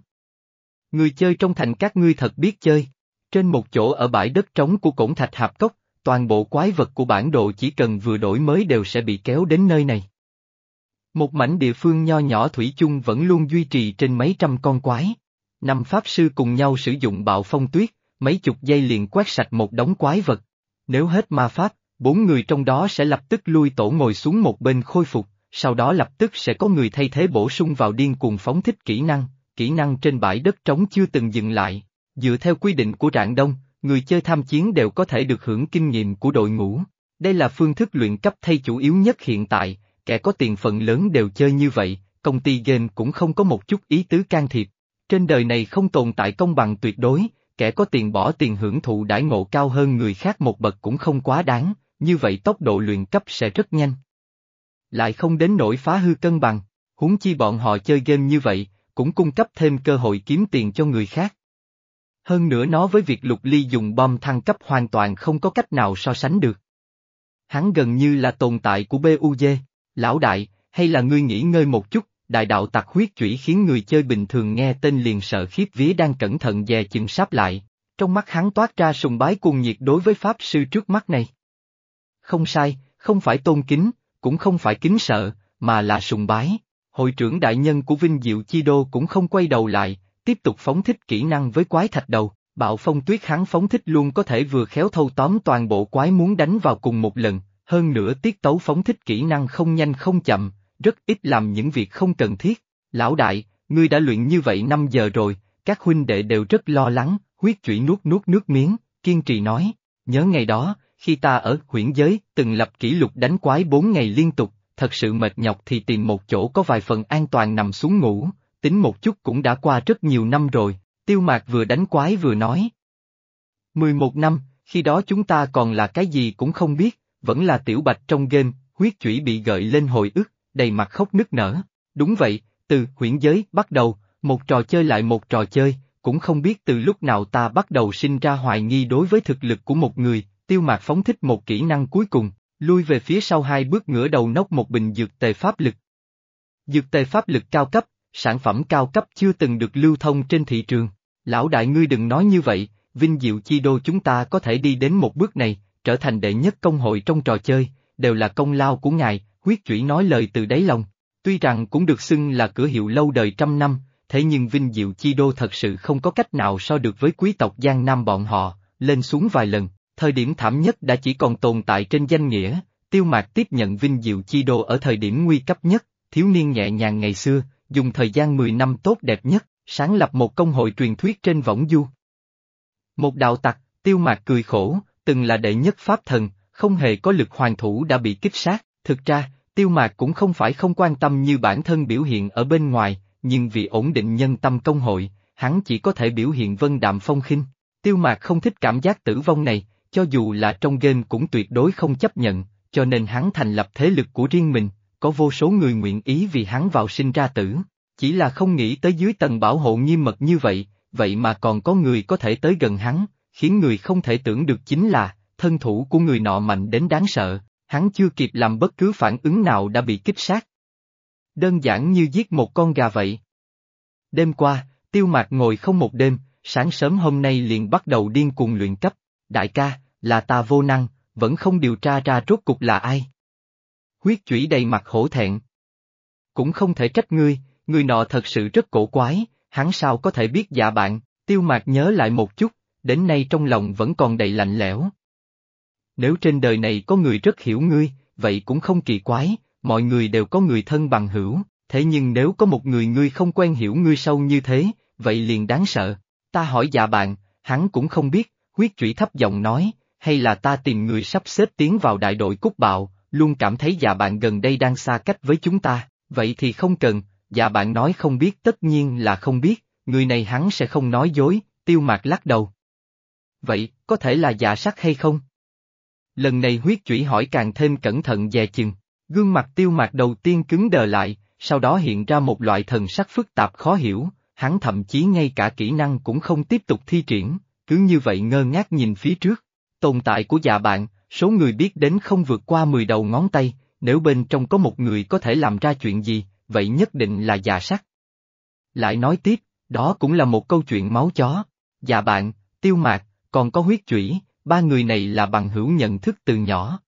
Người chơi trong thành các ngươi thật biết chơi. Trên một chỗ ở bãi đất trống của cổng thạch hạp cốc, toàn bộ quái vật của bản đồ chỉ cần vừa đổi mới đều sẽ bị kéo đến nơi này. Một mảnh địa phương nho nhỏ thủy chung vẫn luôn duy trì trên mấy trăm con quái. Năm pháp sư cùng nhau sử dụng bạo phong tuyết, mấy chục giây liền quét sạch một đống quái vật. Nếu hết ma pháp, bốn người trong đó sẽ lập tức lui tổ ngồi xuống một bên khôi phục, sau đó lập tức sẽ có người thay thế bổ sung vào điên cuồng phóng thích kỹ năng, kỹ năng trên bãi đất trống chưa từng dừng lại. Dựa theo quy định của Rạng Đông, người chơi tham chiến đều có thể được hưởng kinh nghiệm của đội ngũ. Đây là phương thức luyện cấp thay chủ yếu nhất hiện tại, kẻ có tiền phần lớn đều chơi như vậy, công ty game cũng không có một chút ý tứ can thiệp. Trên đời này không tồn tại công bằng tuyệt đối, kẻ có tiền bỏ tiền hưởng thụ đãi ngộ cao hơn người khác một bậc cũng không quá đáng, như vậy tốc độ luyện cấp sẽ rất nhanh. Lại không đến nỗi phá hư cân bằng, huống chi bọn họ chơi game như vậy, cũng cung cấp thêm cơ hội kiếm tiền cho người khác. Hơn nữa nó với việc lục ly dùng bom thăng cấp hoàn toàn không có cách nào so sánh được. Hắn gần như là tồn tại của BUG, lão đại, hay là ngươi nghỉ ngơi một chút, đại đạo tặc huyết chủy khiến người chơi bình thường nghe tên liền sợ khiếp vía đang cẩn thận dè chừng sáp lại, trong mắt hắn toát ra sùng bái cuồng nhiệt đối với pháp sư trước mắt này. Không sai, không phải tôn kính, cũng không phải kính sợ, mà là sùng bái. Hội trưởng đại nhân của Vinh Diệu Chi Đô cũng không quay đầu lại, tiếp tục phóng thích kỹ năng với quái thạch đầu, bạo phong tuyết hắn phóng thích luôn có thể vừa khéo thâu tóm toàn bộ quái muốn đánh vào cùng một lần, hơn nữa tiết tấu phóng thích kỹ năng không nhanh không chậm, rất ít làm những việc không cần thiết. Lão đại, ngươi đã luyện như vậy 5 giờ rồi, các huynh đệ đều rất lo lắng, huyết chủy nuốt nuốt nước miếng, kiên trì nói, nhớ ngày đó, khi ta ở huyễn giới, từng lập kỷ lục đánh quái 4 ngày liên tục, thật sự mệt nhọc thì tìm một chỗ có vài phần an toàn nằm xuống ngủ, tính một chút cũng đã qua rất nhiều năm rồi, tiêu mạc vừa đánh quái vừa nói. 11 năm, khi đó chúng ta còn là cái gì cũng không biết, vẫn là tiểu bạch trong game, huyết chủy bị gợi lên hồi ức, đầy mặt khóc nức nở. Đúng vậy, từ huyễn giới bắt đầu, một trò chơi lại một trò chơi, cũng không biết từ lúc nào ta bắt đầu sinh ra hoài nghi đối với thực lực của một người, tiêu mạc phóng thích một kỹ năng cuối cùng, lui về phía sau hai bước ngửa đầu nốc một bình dược tề pháp lực. Dược tề pháp lực cao cấp, sản phẩm cao cấp chưa từng được lưu thông trên thị trường. Lão đại ngươi đừng nói như vậy, vinh diệu chi đô chúng ta có thể đi đến một bước này, trở thành đệ nhất công hội trong trò chơi, đều là công lao của ngài, huyết chủy nói lời từ đáy lòng. Tuy rằng cũng được xưng là cửa hiệu lâu đời trăm năm, thế nhưng Vinh Diệu Chi Đô thật sự không có cách nào so được với quý tộc Giang Nam bọn họ, lên xuống vài lần, thời điểm thảm nhất đã chỉ còn tồn tại trên danh nghĩa, tiêu mạc tiếp nhận Vinh Diệu Chi Đô ở thời điểm nguy cấp nhất, thiếu niên nhẹ nhàng ngày xưa, dùng thời gian 10 năm tốt đẹp nhất, sáng lập một công hội truyền thuyết trên võng du. Một đạo tặc, tiêu mạc cười khổ, từng là đệ nhất pháp thần, không hề có lực hoàng thủ đã bị kích sát, thực ra, tiêu mạc cũng không phải không quan tâm như bản thân biểu hiện ở bên ngoài, nhưng vì ổn định nhân tâm công hội, hắn chỉ có thể biểu hiện vân đạm phong khinh. Tiêu mạc không thích cảm giác tử vong này, cho dù là trong game cũng tuyệt đối không chấp nhận, cho nên hắn thành lập thế lực của riêng mình, có vô số người nguyện ý vì hắn vào sinh ra tử. Chỉ là không nghĩ tới dưới tầng bảo hộ nghiêm mật như vậy, vậy mà còn có người có thể tới gần hắn, khiến người không thể tưởng được chính là, thân thủ của người nọ mạnh đến đáng sợ, hắn chưa kịp làm bất cứ phản ứng nào đã bị kích sát. Đơn giản như giết một con gà vậy. Đêm qua, tiêu mạc ngồi không một đêm, sáng sớm hôm nay liền bắt đầu điên cuồng luyện cấp, đại ca, là ta vô năng, vẫn không điều tra ra rốt cục là ai. Huyết chủy đầy mặt hổ thẹn. Cũng không thể trách ngươi, người nọ thật sự rất cổ quái, hắn sao có thể biết dạ bạn, tiêu mạc nhớ lại một chút, đến nay trong lòng vẫn còn đầy lạnh lẽo. Nếu trên đời này có người rất hiểu ngươi, vậy cũng không kỳ quái, mọi người đều có người thân bằng hữu, thế nhưng nếu có một người ngươi không quen hiểu ngươi sâu như thế, vậy liền đáng sợ. Ta hỏi dạ bạn, hắn cũng không biết, huyết chủy thấp giọng nói, hay là ta tìm người sắp xếp tiến vào đại đội cúc bạo, luôn cảm thấy dạ bạn gần đây đang xa cách với chúng ta, vậy thì không cần, dạ bạn nói không biết tất nhiên là không biết, người này hắn sẽ không nói dối, tiêu mạc lắc đầu. Vậy, có thể là dạ sắc hay không? Lần này huyết chủy hỏi càng thêm cẩn thận dè chừng, gương mặt tiêu mạc đầu tiên cứng đờ lại, sau đó hiện ra một loại thần sắc phức tạp khó hiểu, hắn thậm chí ngay cả kỹ năng cũng không tiếp tục thi triển, cứ như vậy ngơ ngác nhìn phía trước. Tồn tại của dạ bạn, số người biết đến không vượt qua 10 đầu ngón tay, nếu bên trong có một người có thể làm ra chuyện gì, vậy nhất định là già sắc. Lại nói tiếp, đó cũng là một câu chuyện máu chó. Dạ bạn, tiêu mạc, còn có huyết chủy, ba người này là bằng hữu nhận thức từ nhỏ.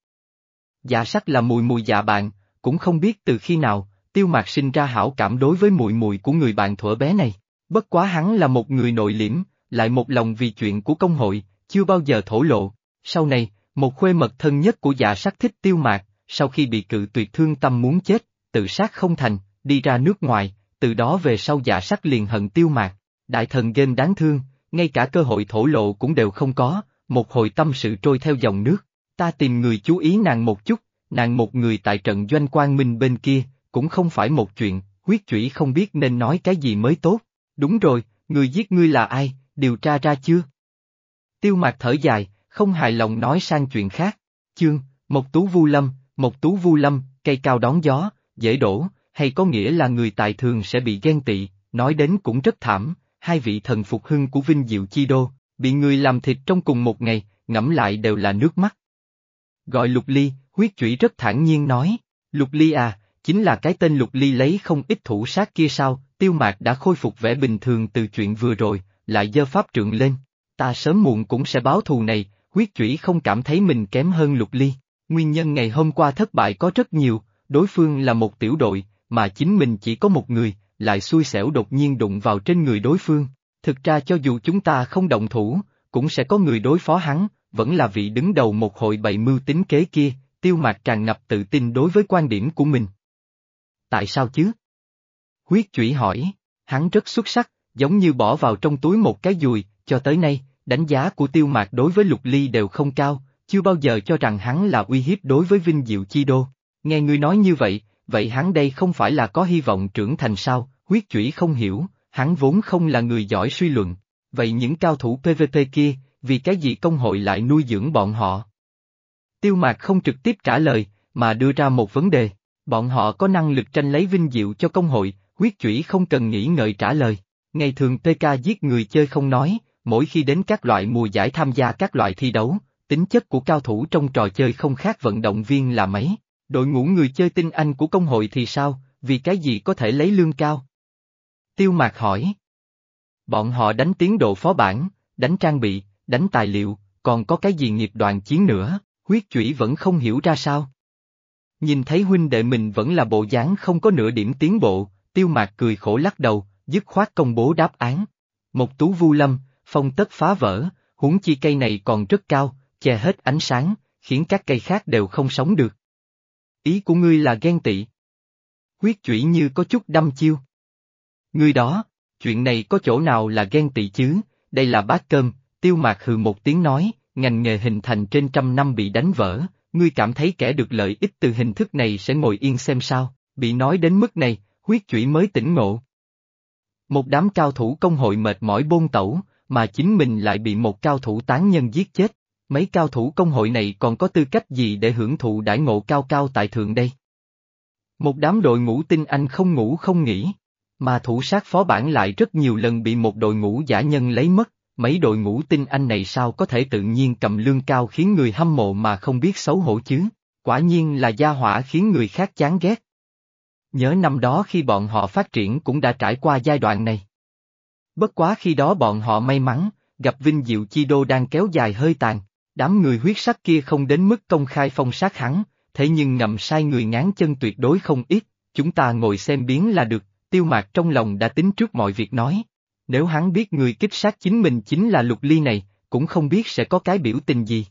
Dạ sắc là mùi mùi dạ bạn, cũng không biết từ khi nào, tiêu mạc sinh ra hảo cảm đối với mùi mùi của người bạn thuở bé này. Bất quá hắn là một người nội liễm, lại một lòng vì chuyện của công hội, chưa bao giờ thổ lộ. Sau này, một khuê mật thân nhất của dạ sắc thích tiêu mạc, sau khi bị cự tuyệt thương tâm muốn chết, tự sát không thành, đi ra nước ngoài, từ đó về sau dạ sắc liền hận tiêu mạc. Đại thần game đáng thương, ngay cả cơ hội thổ lộ cũng đều không có, một hồi tâm sự trôi theo dòng nước. Ta tìm người chú ý nàng một chút, nàng một người tại trận doanh quang minh bên kia, cũng không phải một chuyện, huyết chủy không biết nên nói cái gì mới tốt. Đúng rồi, người giết ngươi là ai, điều tra ra chưa? Tiêu mạc thở dài, không hài lòng nói sang chuyện khác. Chương, một tú vu lâm, một tú vu lâm, cây cao đón gió, dễ đổ, hay có nghĩa là người tài thường sẽ bị ghen tị, nói đến cũng rất thảm, hai vị thần phục hưng của Vinh Diệu Chi Đô, bị người làm thịt trong cùng một ngày, ngẫm lại đều là nước mắt. Gọi Lục Ly, huyết chủy rất thản nhiên nói, Lục Ly à, chính là cái tên Lục Ly lấy không ít thủ sát kia sao, tiêu mạc đã khôi phục vẻ bình thường từ chuyện vừa rồi, lại dơ pháp trượng lên. Ta sớm muộn cũng sẽ báo thù này, Quyết chủy không cảm thấy mình kém hơn Lục Ly. Nguyên nhân ngày hôm qua thất bại có rất nhiều, đối phương là một tiểu đội, mà chính mình chỉ có một người, lại xui xẻo đột nhiên đụng vào trên người đối phương. Thực ra cho dù chúng ta không động thủ, cũng sẽ có người đối phó hắn, vẫn là vị đứng đầu một hội bậy mưu tính kế kia, tiêu mạc tràn ngập tự tin đối với quan điểm của mình. Tại sao chứ? Huyết chủy hỏi, hắn rất xuất sắc, giống như bỏ vào trong túi một cái dùi, cho tới nay, đánh giá của tiêu mạc đối với lục ly đều không cao, chưa bao giờ cho rằng hắn là uy hiếp đối với Vinh Diệu Chi Đô. Nghe ngươi nói như vậy, vậy hắn đây không phải là có hy vọng trưởng thành sao, huyết chủy không hiểu, hắn vốn không là người giỏi suy luận. Vậy những cao thủ PVP kia, vì cái gì công hội lại nuôi dưỡng bọn họ? Tiêu mạc không trực tiếp trả lời, mà đưa ra một vấn đề. Bọn họ có năng lực tranh lấy vinh diệu cho công hội, huyết chủy không cần nghĩ ngợi trả lời. Ngày thường TK giết người chơi không nói, mỗi khi đến các loại mùa giải tham gia các loại thi đấu, tính chất của cao thủ trong trò chơi không khác vận động viên là mấy. Đội ngũ người chơi tinh anh của công hội thì sao, vì cái gì có thể lấy lương cao? Tiêu Mạc hỏi. Bọn họ đánh tiến độ phó bản, đánh trang bị, đánh tài liệu, còn có cái gì nghiệp đoàn chiến nữa, huyết chủy vẫn không hiểu ra sao. Nhìn thấy huynh đệ mình vẫn là bộ dáng không có nửa điểm tiến bộ, tiêu mạc cười khổ lắc đầu, dứt khoát công bố đáp án. Một tú vu lâm, phong tất phá vỡ, huống chi cây này còn rất cao, che hết ánh sáng, khiến các cây khác đều không sống được. Ý của ngươi là ghen tị. Huyết chủy như có chút đâm chiêu. Ngươi đó, chuyện này có chỗ nào là ghen tị chứ, đây là bát cơm, tiêu mạc hừ một tiếng nói, ngành nghề hình thành trên trăm năm bị đánh vỡ, ngươi cảm thấy kẻ được lợi ích từ hình thức này sẽ ngồi yên xem sao, bị nói đến mức này, huyết chủy mới tỉnh ngộ. Một đám cao thủ công hội mệt mỏi bôn tẩu, mà chính mình lại bị một cao thủ tán nhân giết chết, mấy cao thủ công hội này còn có tư cách gì để hưởng thụ đãi ngộ cao cao tại thượng đây? Một đám đội ngũ tinh anh không ngủ không nghỉ, mà thủ sát phó bản lại rất nhiều lần bị một đội ngũ giả nhân lấy mất, mấy đội ngũ tinh anh này sao có thể tự nhiên cầm lương cao khiến người hâm mộ mà không biết xấu hổ chứ, quả nhiên là gia hỏa khiến người khác chán ghét. Nhớ năm đó khi bọn họ phát triển cũng đã trải qua giai đoạn này. Bất quá khi đó bọn họ may mắn, gặp Vinh Diệu Chi Đô đang kéo dài hơi tàn, đám người huyết sắc kia không đến mức công khai phong sát hắn, thế nhưng ngầm sai người ngán chân tuyệt đối không ít, chúng ta ngồi xem biến là được, tiêu mạc trong lòng đã tính trước mọi việc nói. Nếu hắn biết người kích sát chính mình chính là lục ly này, cũng không biết sẽ có cái biểu tình gì.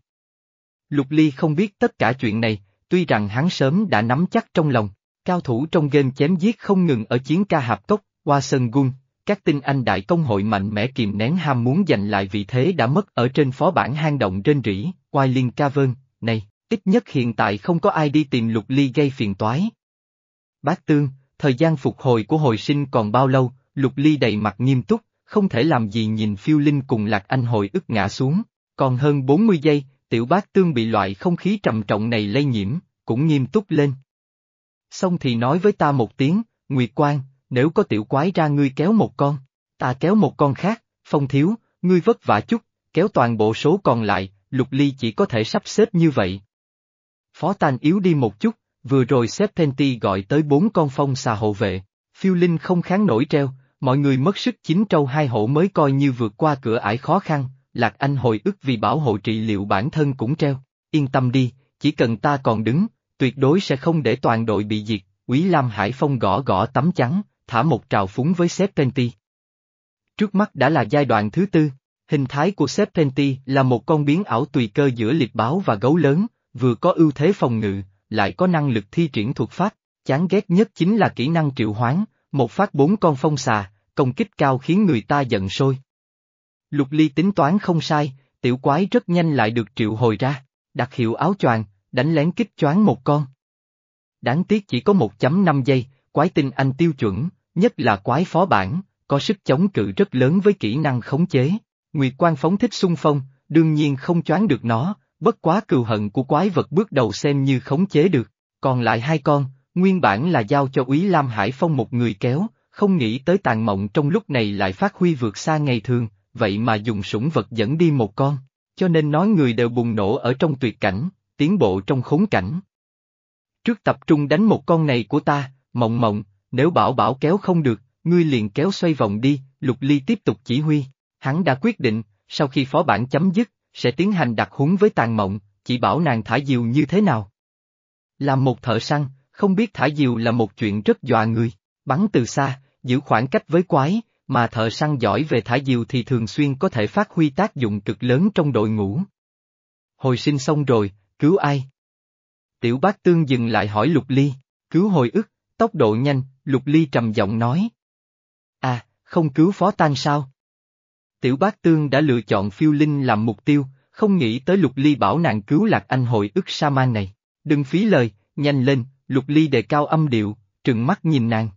Lục ly không biết tất cả chuyện này, tuy rằng hắn sớm đã nắm chắc trong lòng, cao thủ trong game chém giết không ngừng ở chiến ca hạp cốc, qua sân gung, các tinh anh đại công hội mạnh mẽ kìm nén ham muốn giành lại vị thế đã mất ở trên phó bản hang động trên rỉ, Oai Liên Cavern, này, ít nhất hiện tại không có ai đi tìm lục ly gây phiền toái. Bác Tương, thời gian phục hồi của hồi sinh còn bao lâu, lục ly đầy mặt nghiêm túc, không thể làm gì nhìn phiêu linh cùng lạc anh hồi ức ngã xuống, còn hơn 40 giây, tiểu bác tương bị loại không khí trầm trọng này lây nhiễm, cũng nghiêm túc lên. Xong thì nói với ta một tiếng, Nguyệt Quang, nếu có tiểu quái ra ngươi kéo một con, ta kéo một con khác, phong thiếu, ngươi vất vả chút, kéo toàn bộ số còn lại, lục ly chỉ có thể sắp xếp như vậy. Phó tan yếu đi một chút, vừa rồi xếp Penti gọi tới bốn con phong xà hộ vệ, phiêu linh không kháng nổi treo, mọi người mất sức chín trâu hai hổ mới coi như vượt qua cửa ải khó khăn, Lạc Anh hồi ức vì bảo hộ trị liệu bản thân cũng treo, yên tâm đi, chỉ cần ta còn đứng, tuyệt đối sẽ không để toàn đội bị diệt, Quý Lam Hải Phong gõ gõ tấm trắng, thả một trào phúng với Serpenti. Trước mắt đã là giai đoạn thứ tư, hình thái của Serpenti là một con biến ảo tùy cơ giữa liệt báo và gấu lớn, vừa có ưu thế phòng ngự, lại có năng lực thi triển thuật pháp, chán ghét nhất chính là kỹ năng triệu hoán, một phát bốn con phong xà, công kích cao khiến người ta giận sôi. Lục ly tính toán không sai, tiểu quái rất nhanh lại được triệu hồi ra, đặc hiệu áo choàng, đánh lén kích choáng một con. Đáng tiếc chỉ có 1.5 giây, quái tinh anh tiêu chuẩn, nhất là quái phó bản, có sức chống cự rất lớn với kỹ năng khống chế. Nguyệt Quang phóng thích xung phong, đương nhiên không choán được nó, bất quá cừu hận của quái vật bước đầu xem như khống chế được. Còn lại hai con, nguyên bản là giao cho úy Lam Hải Phong một người kéo, không nghĩ tới tàn mộng trong lúc này lại phát huy vượt xa ngày thường, vậy mà dùng sủng vật dẫn đi một con, cho nên nói người đều bùng nổ ở trong tuyệt cảnh, tiến bộ trong khốn cảnh. Trước tập trung đánh một con này của ta, mộng mộng, nếu bảo bảo kéo không được, ngươi liền kéo xoay vòng đi, lục ly tiếp tục chỉ huy, hắn đã quyết định, sau khi phó bản chấm dứt, sẽ tiến hành đặt huấn với tàn mộng, chỉ bảo nàng thả diều như thế nào. Làm một thợ săn, không biết thả diều là một chuyện rất dọa người, bắn từ xa, giữ khoảng cách với quái, mà thợ săn giỏi về thả diều thì thường xuyên có thể phát huy tác dụng cực lớn trong đội ngũ. Hồi sinh xong rồi, cứu ai? Tiểu bác tương dừng lại hỏi Lục Ly, cứu hồi ức, tốc độ nhanh, Lục Ly trầm giọng nói. À, không cứu phó tan sao? Tiểu bác tương đã lựa chọn phiêu linh làm mục tiêu, không nghĩ tới Lục Ly bảo nàng cứu lạc anh hội ức sa man này. Đừng phí lời, nhanh lên, Lục Ly đề cao âm điệu, trừng mắt nhìn nàng.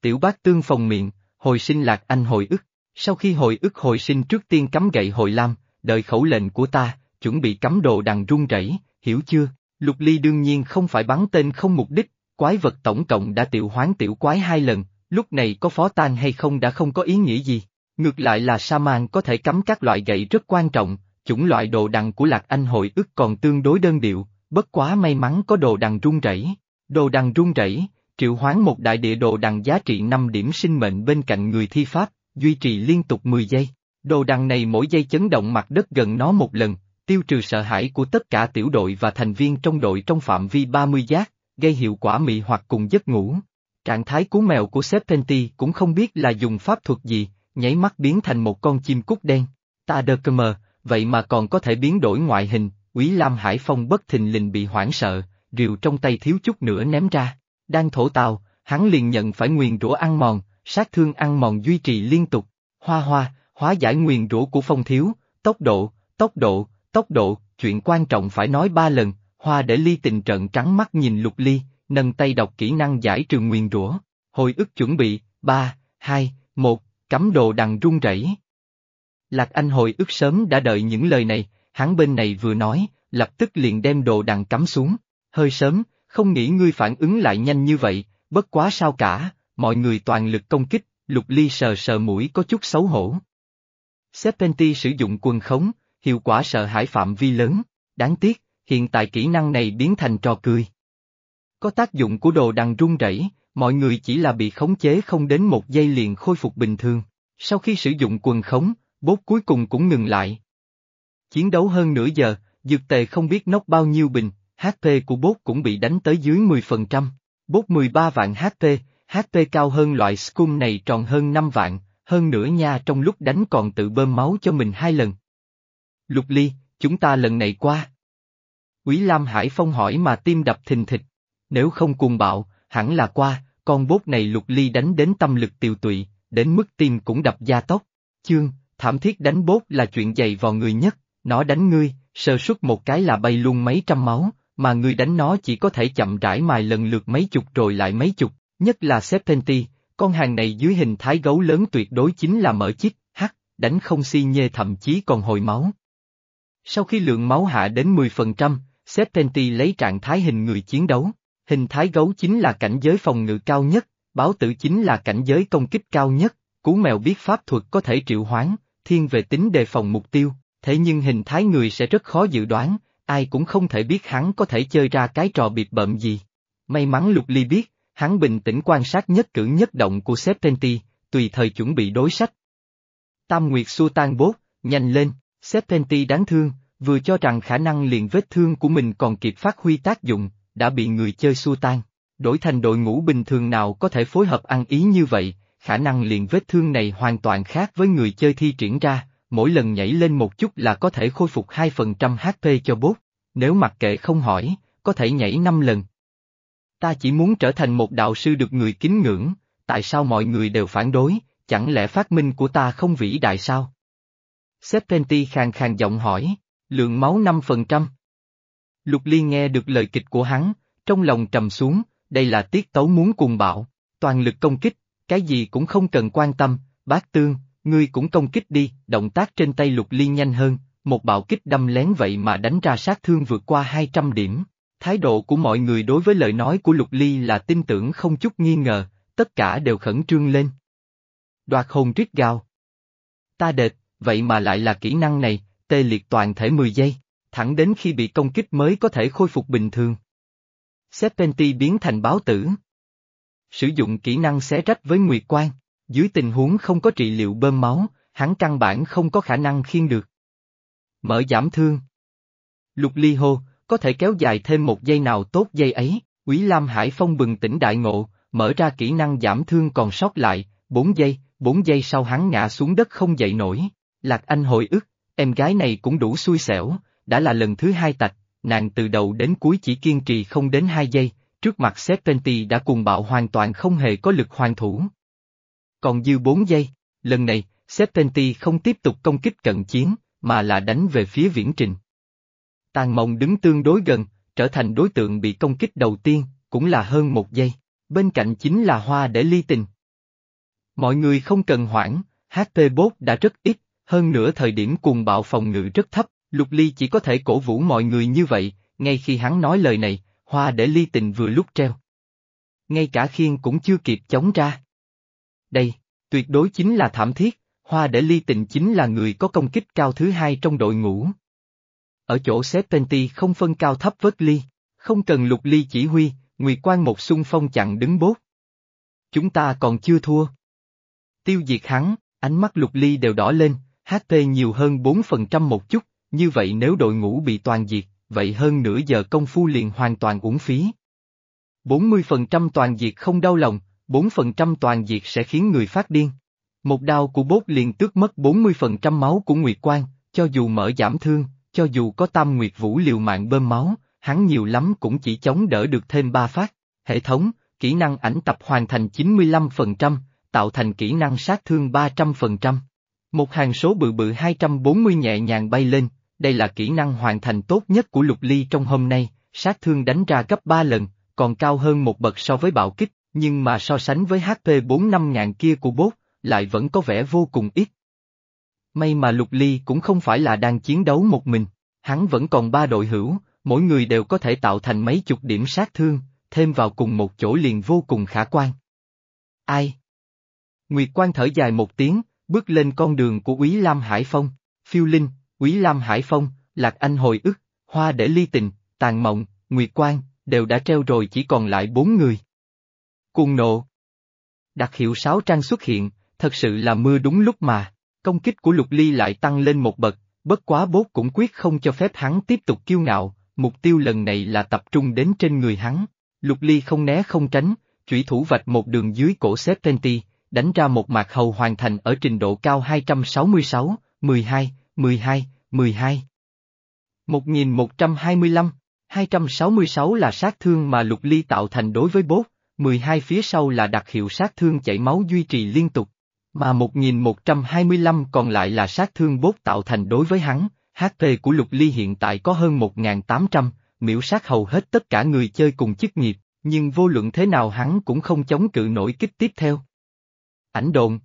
Tiểu bác tương phòng miệng, hồi sinh lạc anh hồi ức. Sau khi hồi ức hồi sinh trước tiên cắm gậy hồi lam, đợi khẩu lệnh của ta, chuẩn bị cắm đồ đằng rung rẩy, hiểu chưa? Lục Ly đương nhiên không phải bắn tên không mục đích, quái vật tổng cộng đã tiểu hoán tiểu quái hai lần, lúc này có phó tan hay không đã không có ý nghĩa gì. Ngược lại là sa man có thể cắm các loại gậy rất quan trọng, chủng loại đồ đằng của Lạc Anh hội ức còn tương đối đơn điệu, bất quá may mắn có đồ đằng rung rẩy. Đồ đằng rung rẩy, triệu hoán một đại địa đồ đằng giá trị 5 điểm sinh mệnh bên cạnh người thi pháp, duy trì liên tục 10 giây. Đồ đằng này mỗi giây chấn động mặt đất gần nó một lần, tiêu trừ sợ hãi của tất cả tiểu đội và thành viên trong đội trong phạm vi 30 giác, gây hiệu quả mị hoặc cùng giấc ngủ. Trạng thái cú mèo của Serpenti cũng không biết là dùng pháp thuật gì, nháy mắt biến thành một con chim cút đen. Ta đơ cơ mờ, vậy mà còn có thể biến đổi ngoại hình, Quý Lam Hải Phong bất thình lình bị hoảng sợ, rìu trong tay thiếu chút nữa ném ra. Đang thổ tàu, hắn liền nhận phải nguyền rủa ăn mòn, sát thương ăn mòn duy trì liên tục. Hoa hoa, hóa giải nguyền rủa của phong thiếu, tốc độ, tốc độ, tốc độ, chuyện quan trọng phải nói ba lần, hoa để ly tình trận trắng mắt nhìn lục ly, nâng tay đọc kỹ năng giải trừ nguyền rủa. Hồi ức chuẩn bị, ba, hai, một, cắm đồ đằng rung rẩy. Lạc Anh hồi ức sớm đã đợi những lời này, hắn bên này vừa nói, lập tức liền đem đồ đằng cắm xuống, hơi sớm, không nghĩ ngươi phản ứng lại nhanh như vậy, bất quá sao cả, mọi người toàn lực công kích, lục ly sờ sờ mũi có chút xấu hổ. Serpenti sử dụng quần khống, hiệu quả sợ hãi phạm vi lớn, đáng tiếc, hiện tại kỹ năng này biến thành trò cười. Có tác dụng của đồ đằng rung rẩy, mọi người chỉ là bị khống chế không đến một giây liền khôi phục bình thường. Sau khi sử dụng quần khống, bốt cuối cùng cũng ngừng lại. Chiến đấu hơn nửa giờ, dược tề không biết nốc bao nhiêu bình, HP của bốt cũng bị đánh tới dưới 10%. Bốt 13 vạn HP, HP cao hơn loại Scum này tròn hơn 5 vạn, hơn nữa nha trong lúc đánh còn tự bơm máu cho mình hai lần. Lục Ly, chúng ta lần này qua. Quý Lam Hải Phong hỏi mà tim đập thình thịch. Nếu không cuồng bạo, hẳn là qua, con bốt này Lục Ly đánh đến tâm lực tiêu tụy, đến mức tim cũng đập gia tốc. Chương, thảm thiết đánh bốt là chuyện dày vào người nhất, nó đánh ngươi, sơ suất một cái là bay luôn mấy trăm máu, mà ngươi đánh nó chỉ có thể chậm rãi mài lần lượt mấy chục rồi lại mấy chục, nhất là Serpenti, con hàng này dưới hình thái gấu lớn tuyệt đối chính là mở chích, hắc, đánh không si nhê thậm chí còn hồi máu. Sau khi lượng máu hạ đến 10%, Serpenti lấy trạng thái hình người chiến đấu, hình thái gấu chính là cảnh giới phòng ngự cao nhất, báo tử chính là cảnh giới công kích cao nhất, cú mèo biết pháp thuật có thể triệu hoán, thiên về tính đề phòng mục tiêu, thế nhưng hình thái người sẽ rất khó dự đoán, ai cũng không thể biết hắn có thể chơi ra cái trò biệt bợm gì. May mắn Lục Ly biết, hắn bình tĩnh quan sát nhất cử nhất động của Serpenti, tùy thời chuẩn bị đối sách. Tam Nguyệt xua tan bốt, nhanh lên, Serpenti đáng thương, vừa cho rằng khả năng liền vết thương của mình còn kịp phát huy tác dụng, đã bị người chơi xua tan. Đổi thành đội ngũ bình thường nào có thể phối hợp ăn ý như vậy, khả năng liền vết thương này hoàn toàn khác với người chơi thi triển ra, mỗi lần nhảy lên một chút là có thể khôi phục 2% HP cho bốt, nếu mặc kệ không hỏi, có thể nhảy 5 lần. Ta chỉ muốn trở thành một đạo sư được người kính ngưỡng, tại sao mọi người đều phản đối, chẳng lẽ phát minh của ta không vĩ đại sao? Serpenti khàn khàn giọng hỏi, lượng máu 5%. Lục Liên nghe được lời kịch của hắn, trong lòng trầm xuống, đây là tiết tấu muốn cùng bạo, toàn lực công kích, cái gì cũng không cần quan tâm, bác tương, ngươi cũng công kích đi, động tác trên tay lục ly nhanh hơn, một bạo kích đâm lén vậy mà đánh ra sát thương vượt qua 200 điểm. Thái độ của mọi người đối với lời nói của Lục Ly là tin tưởng không chút nghi ngờ, tất cả đều khẩn trương lên. Đoạt hồn trích gào. Ta đệt, vậy mà lại là kỹ năng này, tê liệt toàn thể 10 giây, thẳng đến khi bị công kích mới có thể khôi phục bình thường. Serpenti biến thành báo tử. Sử dụng kỹ năng xé rách với Nguyệt Quang, dưới tình huống không có trị liệu bơm máu, hắn căn bản không có khả năng khiên được. Mở giảm thương. Lục ly hô, có thể kéo dài thêm một giây nào tốt giây ấy, Quý Lam Hải Phong bừng tỉnh đại ngộ, mở ra kỹ năng giảm thương còn sót lại, 4 giây, 4 giây sau hắn ngã xuống đất không dậy nổi. Lạc Anh hồi ức, em gái này cũng đủ xui xẻo, đã là lần thứ hai tạch, nàng từ đầu đến cuối chỉ kiên trì không đến hai giây, trước mặt Serpenti đã cùng bạo hoàn toàn không hề có lực hoàn thủ. Còn dư bốn giây, lần này, Serpenti không tiếp tục công kích cận chiến, mà là đánh về phía viễn trình. Tàn mộng đứng tương đối gần, trở thành đối tượng bị công kích đầu tiên, cũng là hơn một giây. Bên cạnh chính là hoa để ly tình. Mọi người không cần hoảng, HP bốt đã rất ít, hơn nữa thời điểm cuồng bạo phòng ngự rất thấp, Lục Ly chỉ có thể cổ vũ mọi người như vậy, ngay khi hắn nói lời này, hoa để ly tình vừa lúc treo. Ngay cả khiên cũng chưa kịp chống ra. Đây, tuyệt đối chính là thảm thiết, hoa để ly tình chính là người có công kích cao thứ hai trong đội ngũ. Ở chỗ xếp tên ti không phân cao thấp vớt ly, không cần lục ly chỉ huy, Nguyệt Quan một xung phong chặn đứng bốt. Chúng ta còn chưa thua. Tiêu diệt hắn, ánh mắt lục ly đều đỏ lên, HP nhiều hơn 4% một chút, như vậy nếu đội ngũ bị toàn diệt, vậy hơn nửa giờ công phu liền hoàn toàn uổng phí. 40% toàn diệt không đau lòng, 4% toàn diệt sẽ khiến người phát điên. Một đao của bốt liền tước mất 40% máu của Nguyệt Quan, cho dù mở giảm thương, cho dù có tam Nguyệt Vũ liều mạng bơm máu, hắn nhiều lắm cũng chỉ chống đỡ được thêm 3 phát. Hệ thống, kỹ năng ảnh tập hoàn thành 95%, tạo thành kỹ năng sát thương 300%. Một hàng số bự bự 240 nhẹ nhàng bay lên, đây là kỹ năng hoàn thành tốt nhất của Lục Ly trong hôm nay, sát thương đánh ra gấp 3 lần, còn cao hơn một bậc so với bạo kích, nhưng mà so sánh với HP 4 năm ngàn kia của bốt, lại vẫn có vẻ vô cùng ít. May mà Lục Ly cũng không phải là đang chiến đấu một mình, hắn vẫn còn ba đội hữu, mỗi người đều có thể tạo thành mấy chục điểm sát thương, thêm vào cùng một chỗ liền vô cùng khả quan. Ai? Nguyệt Quan thở dài một tiếng, bước lên con đường của Úy Lam Hải Phong, phiêu linh, Úy Lam Hải Phong, Lạc Anh hồi ức, Hoa để ly tình, Tàn Mộng, Nguyệt quang đều đã treo rồi chỉ còn lại bốn người. Cuồng nộ. Đặc hiệu sáu trang xuất hiện, thật sự là mưa đúng lúc mà, công kích của Lục Ly lại tăng lên một bậc, bất quá bốt cũng quyết không cho phép hắn tiếp tục kiêu ngạo, mục tiêu lần này là tập trung đến trên người hắn. Lục Ly không né không tránh, chủy thủ vạch một đường dưới cổ xếp Penti, đánh ra một mạc hầu hoàn thành ở trình độ cao 266, 12, 12, 12. 1125, 266 là sát thương mà Lục Ly tạo thành đối với bốt, 12 phía sau là đặc hiệu sát thương chảy máu duy trì liên tục, mà 1125 còn lại là sát thương bốt tạo thành đối với hắn, HP của Lục Ly hiện tại có hơn 1800, miễu sát hầu hết tất cả người chơi cùng chức nghiệp, nhưng vô luận thế nào hắn cũng không chống cự nổi kích tiếp theo. Ảnh độn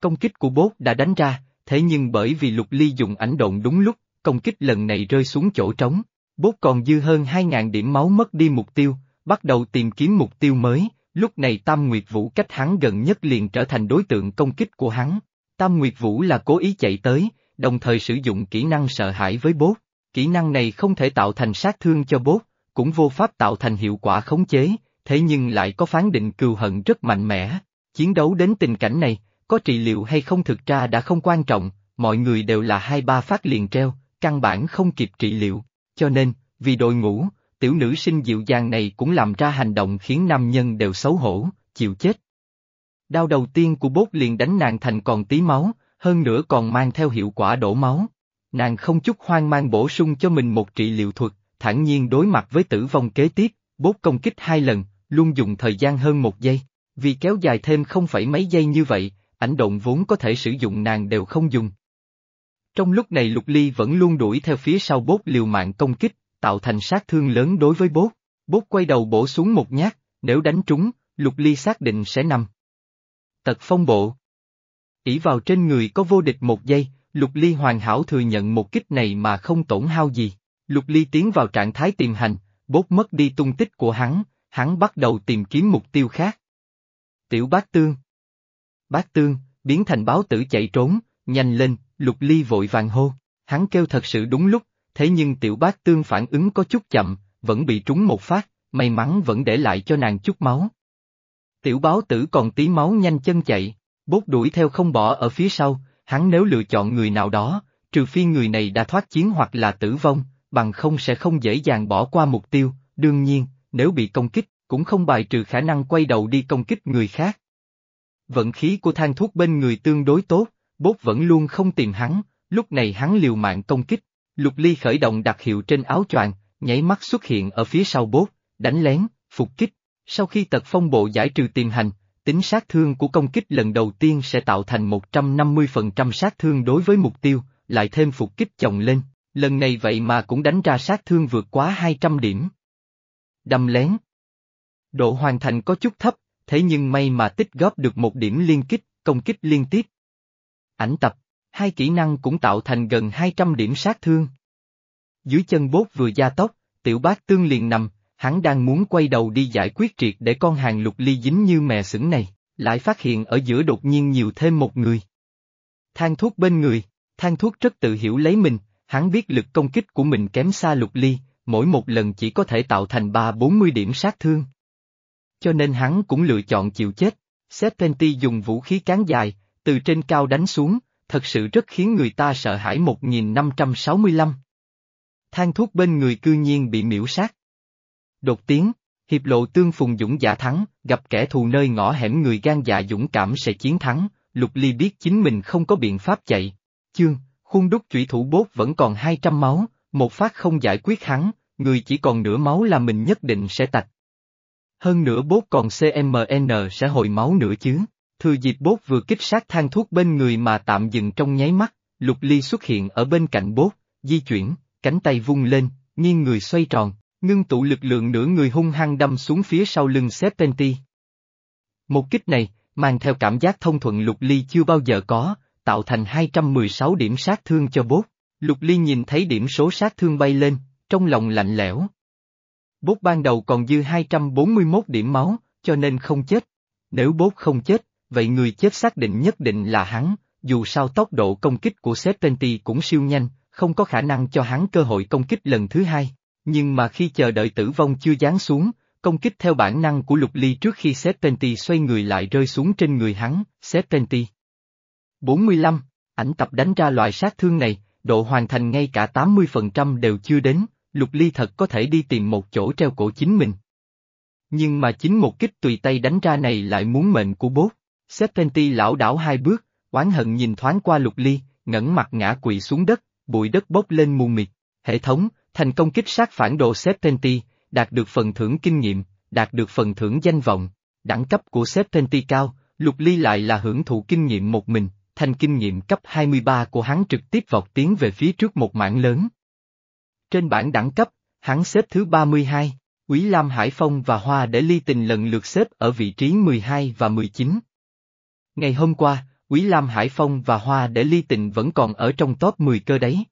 Công kích của bốt đã đánh ra, thế nhưng bởi vì Lục Ly dùng ảnh độn đúng lúc, công kích lần này rơi xuống chỗ trống, bốt còn dư hơn 2.000 điểm máu mất đi mục tiêu, bắt đầu tìm kiếm mục tiêu mới, lúc này Tam Nguyệt Vũ cách hắn gần nhất liền trở thành đối tượng công kích của hắn. Tam Nguyệt Vũ là cố ý chạy tới, đồng thời sử dụng kỹ năng sợ hãi với bốt. Kỹ năng này không thể tạo thành sát thương cho bốt, cũng vô pháp tạo thành hiệu quả khống chế, thế nhưng lại có phán định cừu hận rất mạnh mẽ. Chiến đấu đến tình cảnh này, có trị liệu hay không thực ra đã không quan trọng, mọi người đều là hai ba phát liền treo, căn bản không kịp trị liệu. Cho nên, vì đội ngũ, tiểu nữ sinh dịu dàng này cũng làm ra hành động khiến nam nhân đều xấu hổ, chịu chết. Đao đầu tiên của bốt liền đánh nàng thành còn tí máu, hơn nữa còn mang theo hiệu quả đổ máu. Nàng không chút hoang mang bổ sung cho mình một trị liệu thuật, thản nhiên đối mặt với tử vong kế tiếp, bốt công kích hai lần, luôn dùng thời gian hơn một giây. Vì kéo dài thêm không phải mấy giây như vậy, ảnh động vốn có thể sử dụng nàng đều không dùng. Trong lúc này Lục Ly vẫn luôn đuổi theo phía sau bốt liều mạng công kích, tạo thành sát thương lớn đối với bốt. Bốt quay đầu bổ xuống một nhát, nếu đánh trúng, Lục Ly xác định sẽ nằm. Tật phong bộ ỷ vào trên người có vô địch một giây, Lục Ly hoàn hảo thừa nhận một kích này mà không tổn hao gì. Lục Ly tiến vào trạng thái tìm hành, bốt mất đi tung tích của hắn, hắn bắt đầu tìm kiếm mục tiêu khác. Tiểu bát tương. Bát tương, biến thành báo tử chạy trốn, nhanh lên, Lục Ly vội vàng hô. Hắn kêu thật sự đúng lúc, thế nhưng tiểu bát tương phản ứng có chút chậm, vẫn bị trúng một phát, may mắn vẫn để lại cho nàng chút máu. Tiểu báo tử còn tí máu nhanh chân chạy, bốt đuổi theo không bỏ ở phía sau, hắn nếu lựa chọn người nào đó, trừ phi người này đã thoát chiến hoặc là tử vong, bằng không sẽ không dễ dàng bỏ qua mục tiêu, đương nhiên, nếu bị công kích, cũng không bài trừ khả năng quay đầu đi công kích người khác. Vận khí của thang thuốc bên người tương đối tốt, bốt vẫn luôn không tìm hắn, lúc này hắn liều mạng công kích, lục ly khởi động đặc hiệu trên áo choàng, nháy mắt xuất hiện ở phía sau bốt, đánh lén, phục kích, sau khi tật phong bộ giải trừ tiềm hành, tính sát thương của công kích lần đầu tiên sẽ tạo thành 150% sát thương đối với mục tiêu, lại thêm phục kích chồng lên, lần này vậy mà cũng đánh ra sát thương vượt quá 200 điểm. Đâm lén Độ hoàn thành có chút thấp, thế nhưng may mà tích góp được một điểm liên kích, công kích liên tiếp. Ảnh tập, hai kỹ năng cũng tạo thành gần 200 điểm sát thương. Dưới chân bốt vừa gia tốc, tiểu bác tương liền nằm, hắn đang muốn quay đầu đi giải quyết triệt để con hàng lục ly dính như mè sững này, lại phát hiện ở giữa đột nhiên nhiều thêm một người. Thang thuốc bên người, thang thuốc rất tự hiểu lấy mình, hắn biết lực công kích của mình kém xa lục ly, mỗi một lần chỉ có thể tạo thành ba bốn mươi điểm sát thương. Cho nên hắn cũng lựa chọn chịu chết, Serpenti dùng vũ khí cán dài, từ trên cao đánh xuống, thật sự rất khiến người ta sợ hãi 1565. Thang thuốc bên người cư nhiên bị miễu sát. Đột tiếng, hiệp lộ tương phùng dũng giả thắng, gặp kẻ thù nơi ngõ hẻm người gan dạ dũng cảm sẽ chiến thắng, Lục Ly biết chính mình không có biện pháp chạy. Chương, khuôn đúc chủy thủ bốt vẫn còn 200 máu, một phát không giải quyết hắn, người chỉ còn nửa máu là mình nhất định sẽ tạch. Hơn nữa bốt còn CMN sẽ hồi máu nữa chứ. Thừa dịp bốt vừa kích sát thang thuốc bên người mà tạm dừng trong nháy mắt, Lục Ly xuất hiện ở bên cạnh bốt, di chuyển, cánh tay vung lên, nghiêng người xoay tròn, ngưng tụ lực lượng nửa người hung hăng đâm xuống phía sau lưng Serpenti. Một kích này, mang theo cảm giác thông thuận Lục Ly chưa bao giờ có, tạo thành 216 điểm sát thương cho bốt. Lục Ly nhìn thấy điểm số sát thương bay lên, trong lòng lạnh lẽo. Bốt ban đầu còn dư 241 điểm máu, cho nên không chết. Nếu bốt không chết, vậy người chết xác định nhất định là hắn, dù sao tốc độ công kích của Serpenti cũng siêu nhanh, không có khả năng cho hắn cơ hội công kích lần thứ hai. Nhưng mà khi chờ đợi tử vong chưa giáng xuống, công kích theo bản năng của lục ly trước khi Serpenti xoay người lại rơi xuống trên người hắn, Serpenti. 45, ảnh tập đánh ra loại sát thương này, độ hoàn thành ngay cả 80% đều chưa đến, lục ly thật có thể đi tìm một chỗ treo cổ chính mình. Nhưng mà chính một kích tùy tay đánh ra này lại muốn mệnh của bốt. Serpenti lão đảo hai bước, oán hận nhìn thoáng qua lục ly, ngẩng mặt ngã quỵ xuống đất, bụi đất bốc lên mù mịt. Hệ thống, thành công kích sát phản đồ Serpenti, đạt được phần thưởng kinh nghiệm, đạt được phần thưởng danh vọng. Đẳng cấp của Serpenti cao, lục ly lại là hưởng thụ kinh nghiệm một mình, thành kinh nghiệm cấp 23 của hắn trực tiếp vọt tiến về phía trước một mảng lớn. Trên bảng đẳng cấp, hắn xếp thứ 32, Quý Lam Hải Phong và Hoa để ly tình lần lượt xếp ở vị trí 12 và 19. Ngày hôm qua, Quý Lam Hải Phong và Hoa để ly tình vẫn còn ở trong top 10 cơ đấy.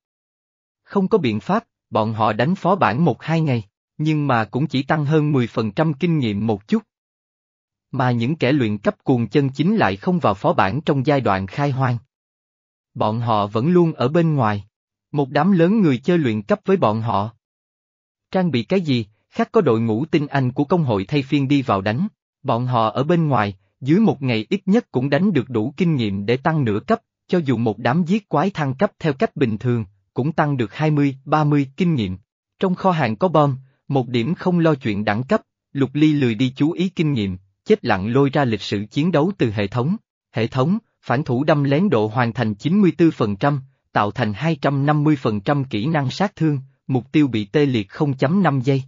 Không có biện pháp, bọn họ đánh phó bản một hai ngày, nhưng mà cũng chỉ tăng hơn 10% kinh nghiệm một chút. Mà những kẻ luyện cấp cuồng chân chính lại không vào phó bản trong giai đoạn khai hoang. Bọn họ vẫn luôn ở bên ngoài. Một đám lớn người chơi luyện cấp với bọn họ. Trang bị cái gì, khác có đội ngũ tinh anh của công hội thay phiên đi vào đánh. Bọn họ ở bên ngoài, dưới một ngày ít nhất cũng đánh được đủ kinh nghiệm để tăng nửa cấp, cho dù một đám giết quái thăng cấp theo cách bình thường, cũng tăng được 20, 30 kinh nghiệm. Trong kho hàng có bom, một điểm không lo chuyện đẳng cấp, Lục Ly lười đi chú ý kinh nghiệm, chết lặng lôi ra lịch sử chiến đấu từ hệ thống. Hệ thống, phản thủ đâm lén độ hoàn thành 94%, tạo thành 250% kỹ năng sát thương, mục tiêu bị tê liệt 0.5 giây.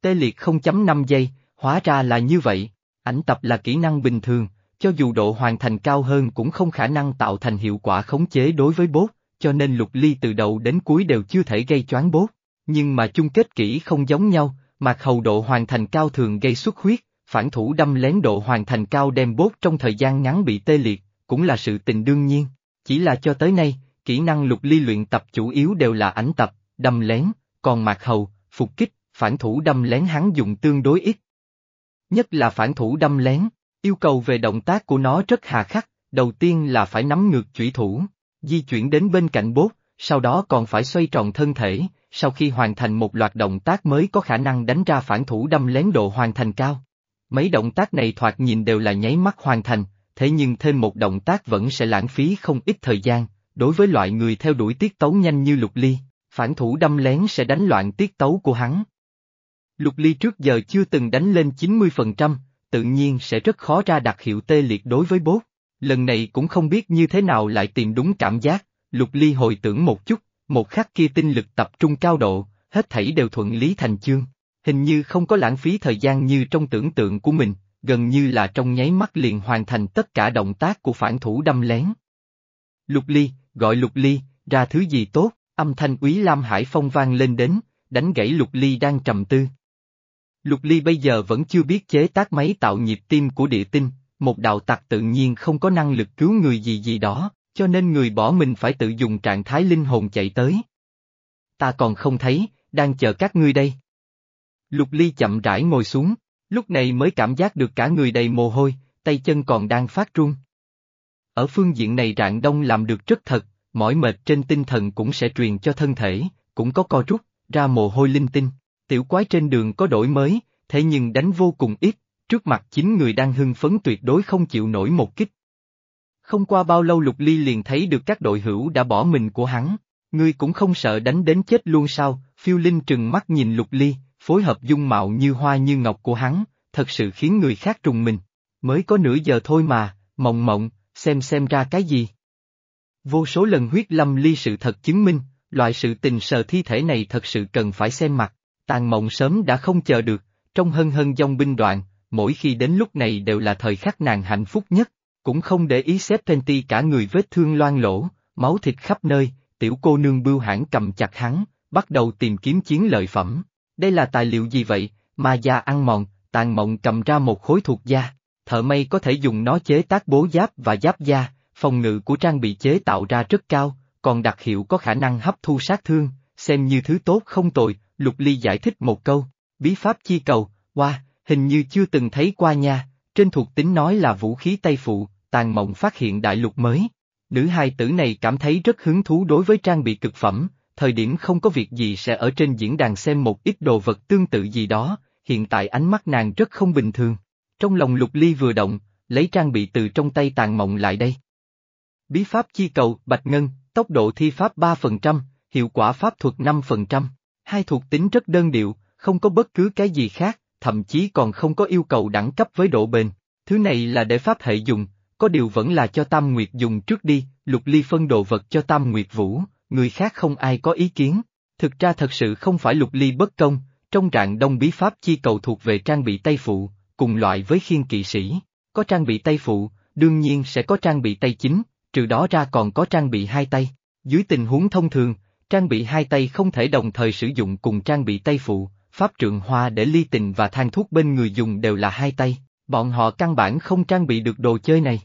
Tê liệt 0.5 giây, hóa ra là như vậy. Ảnh tập là kỹ năng bình thường, cho dù độ hoàn thành cao hơn cũng không khả năng tạo thành hiệu quả khống chế đối với bốt, cho nên lục ly từ đầu đến cuối đều chưa thể gây choáng bốt. Nhưng mà chung kết kỹ không giống nhau, mạc hầu độ hoàn thành cao thường gây xuất huyết, phản thủ đâm lén độ hoàn thành cao đem bốt trong thời gian ngắn bị tê liệt, cũng là sự tình đương nhiên. Chỉ là cho tới nay, kỹ năng lục ly luyện tập chủ yếu đều là ảnh tập, đâm lén, còn mạc hầu, phục kích, phản thủ đâm lén hắn dùng tương đối ít. Nhất là phản thủ đâm lén, yêu cầu về động tác của nó rất hà khắc, đầu tiên là phải nắm ngược chủy thủ, di chuyển đến bên cạnh bốt, sau đó còn phải xoay tròn thân thể, sau khi hoàn thành một loạt động tác mới có khả năng đánh ra phản thủ đâm lén độ hoàn thành cao. Mấy động tác này thoạt nhìn đều là nháy mắt hoàn thành, thế nhưng thêm một động tác vẫn sẽ lãng phí không ít thời gian, đối với loại người theo đuổi tiết tấu nhanh như lục ly, phản thủ đâm lén sẽ đánh loạn tiết tấu của hắn. Lục ly trước giờ chưa từng đánh lên 90%, tự nhiên sẽ rất khó ra đặc hiệu tê liệt đối với bốt. Lần này cũng không biết như thế nào lại tìm đúng cảm giác, lục ly hồi tưởng một chút, một khắc kia tinh lực tập trung cao độ, hết thảy đều thuận lý thành chương. Hình như không có lãng phí thời gian như trong tưởng tượng của mình, gần như là trong nháy mắt liền hoàn thành tất cả động tác của phản thủ đâm lén. Lục ly, gọi lục ly, ra thứ gì tốt, âm thanh úy Lam Hải Phong vang lên đến, đánh gãy lục ly đang trầm tư. Lục ly bây giờ vẫn chưa biết chế tác máy tạo nhịp tim của địa tinh, một đạo tặc tự nhiên không có năng lực cứu người gì gì đó, cho nên người bỏ mình phải tự dùng trạng thái linh hồn chạy tới. Ta còn không thấy, đang chờ các ngươi đây. Lục ly chậm rãi ngồi xuống, lúc này mới cảm giác được cả người đầy mồ hôi, tay chân còn đang phát run. Ở phương diện này rạng đông làm được rất thật, mỏi mệt trên tinh thần cũng sẽ truyền cho thân thể, cũng có co rút, ra mồ hôi linh tinh. Tiểu quái trên đường có đổi mới, thế nhưng đánh vô cùng ít, trước mặt chính người đang hưng phấn tuyệt đối không chịu nổi một kích. Không qua bao lâu Lục Ly liền thấy được các đội hữu đã bỏ mình của hắn, ngươi cũng không sợ đánh đến chết luôn sao, phiêu linh trừng mắt nhìn Lục Ly, phối hợp dung mạo như hoa như ngọc của hắn, thật sự khiến người khác trùng mình. Mới có nửa giờ thôi mà, mộng mộng, xem xem ra cái gì. Vô số lần huyết lâm ly sự thật chứng minh, loại sự tình sờ thi thể này thật sự cần phải xem mặt, tàn mộng sớm đã không chờ được, trong hân hân dòng binh đoạn, mỗi khi đến lúc này đều là thời khắc nàng hạnh phúc nhất, cũng không để ý xếp Penti cả người vết thương loang lỗ, máu thịt khắp nơi, tiểu cô nương bưu hãn cầm chặt hắn, bắt đầu tìm kiếm chiến lợi phẩm. Đây là tài liệu gì vậy, ma da ăn mòn, tàn mộng cầm ra một khối thuộc da, thợ may có thể dùng nó chế tác bố giáp và giáp da, phòng ngự của trang bị chế tạo ra rất cao, còn đặc hiệu có khả năng hấp thu sát thương, xem như thứ tốt không tồi, Lục Ly giải thích một câu, bí pháp chi cầu, qua, wow, hình như chưa từng thấy qua nha, trên thuộc tính nói là vũ khí Tây Phụ, tàn mộng phát hiện đại lục mới. Nữ hai tử này cảm thấy rất hứng thú đối với trang bị cực phẩm, thời điểm không có việc gì sẽ ở trên diễn đàn xem một ít đồ vật tương tự gì đó, hiện tại ánh mắt nàng rất không bình thường. Trong lòng lục ly vừa động, lấy trang bị từ trong tay tàn mộng lại đây. Bí pháp chi cầu, bạch ngân, tốc độ thi pháp 3%, hiệu quả pháp thuật 5%. Hai thuộc tính rất đơn điệu, không có bất cứ cái gì khác, thậm chí còn không có yêu cầu đẳng cấp với độ bền. Thứ này là để pháp hệ dùng, có điều vẫn là cho Tam Nguyệt dùng trước đi, Lục Ly phân đồ vật cho Tam Nguyệt Vũ, người khác không ai có ý kiến. Thực ra thật sự không phải Lục Ly bất công, trong trạng đông bí pháp chi cầu thuộc về trang bị tay phụ, cùng loại với khiên kỵ sĩ, có trang bị tay phụ, đương nhiên sẽ có trang bị tay chính, trừ đó ra còn có trang bị hai tay. Dưới tình huống thông thường, trang bị hai tay không thể đồng thời sử dụng cùng trang bị tay phụ, pháp trượng hoa để ly tình và thang thuốc bên người dùng đều là hai tay, bọn họ căn bản không trang bị được đồ chơi này.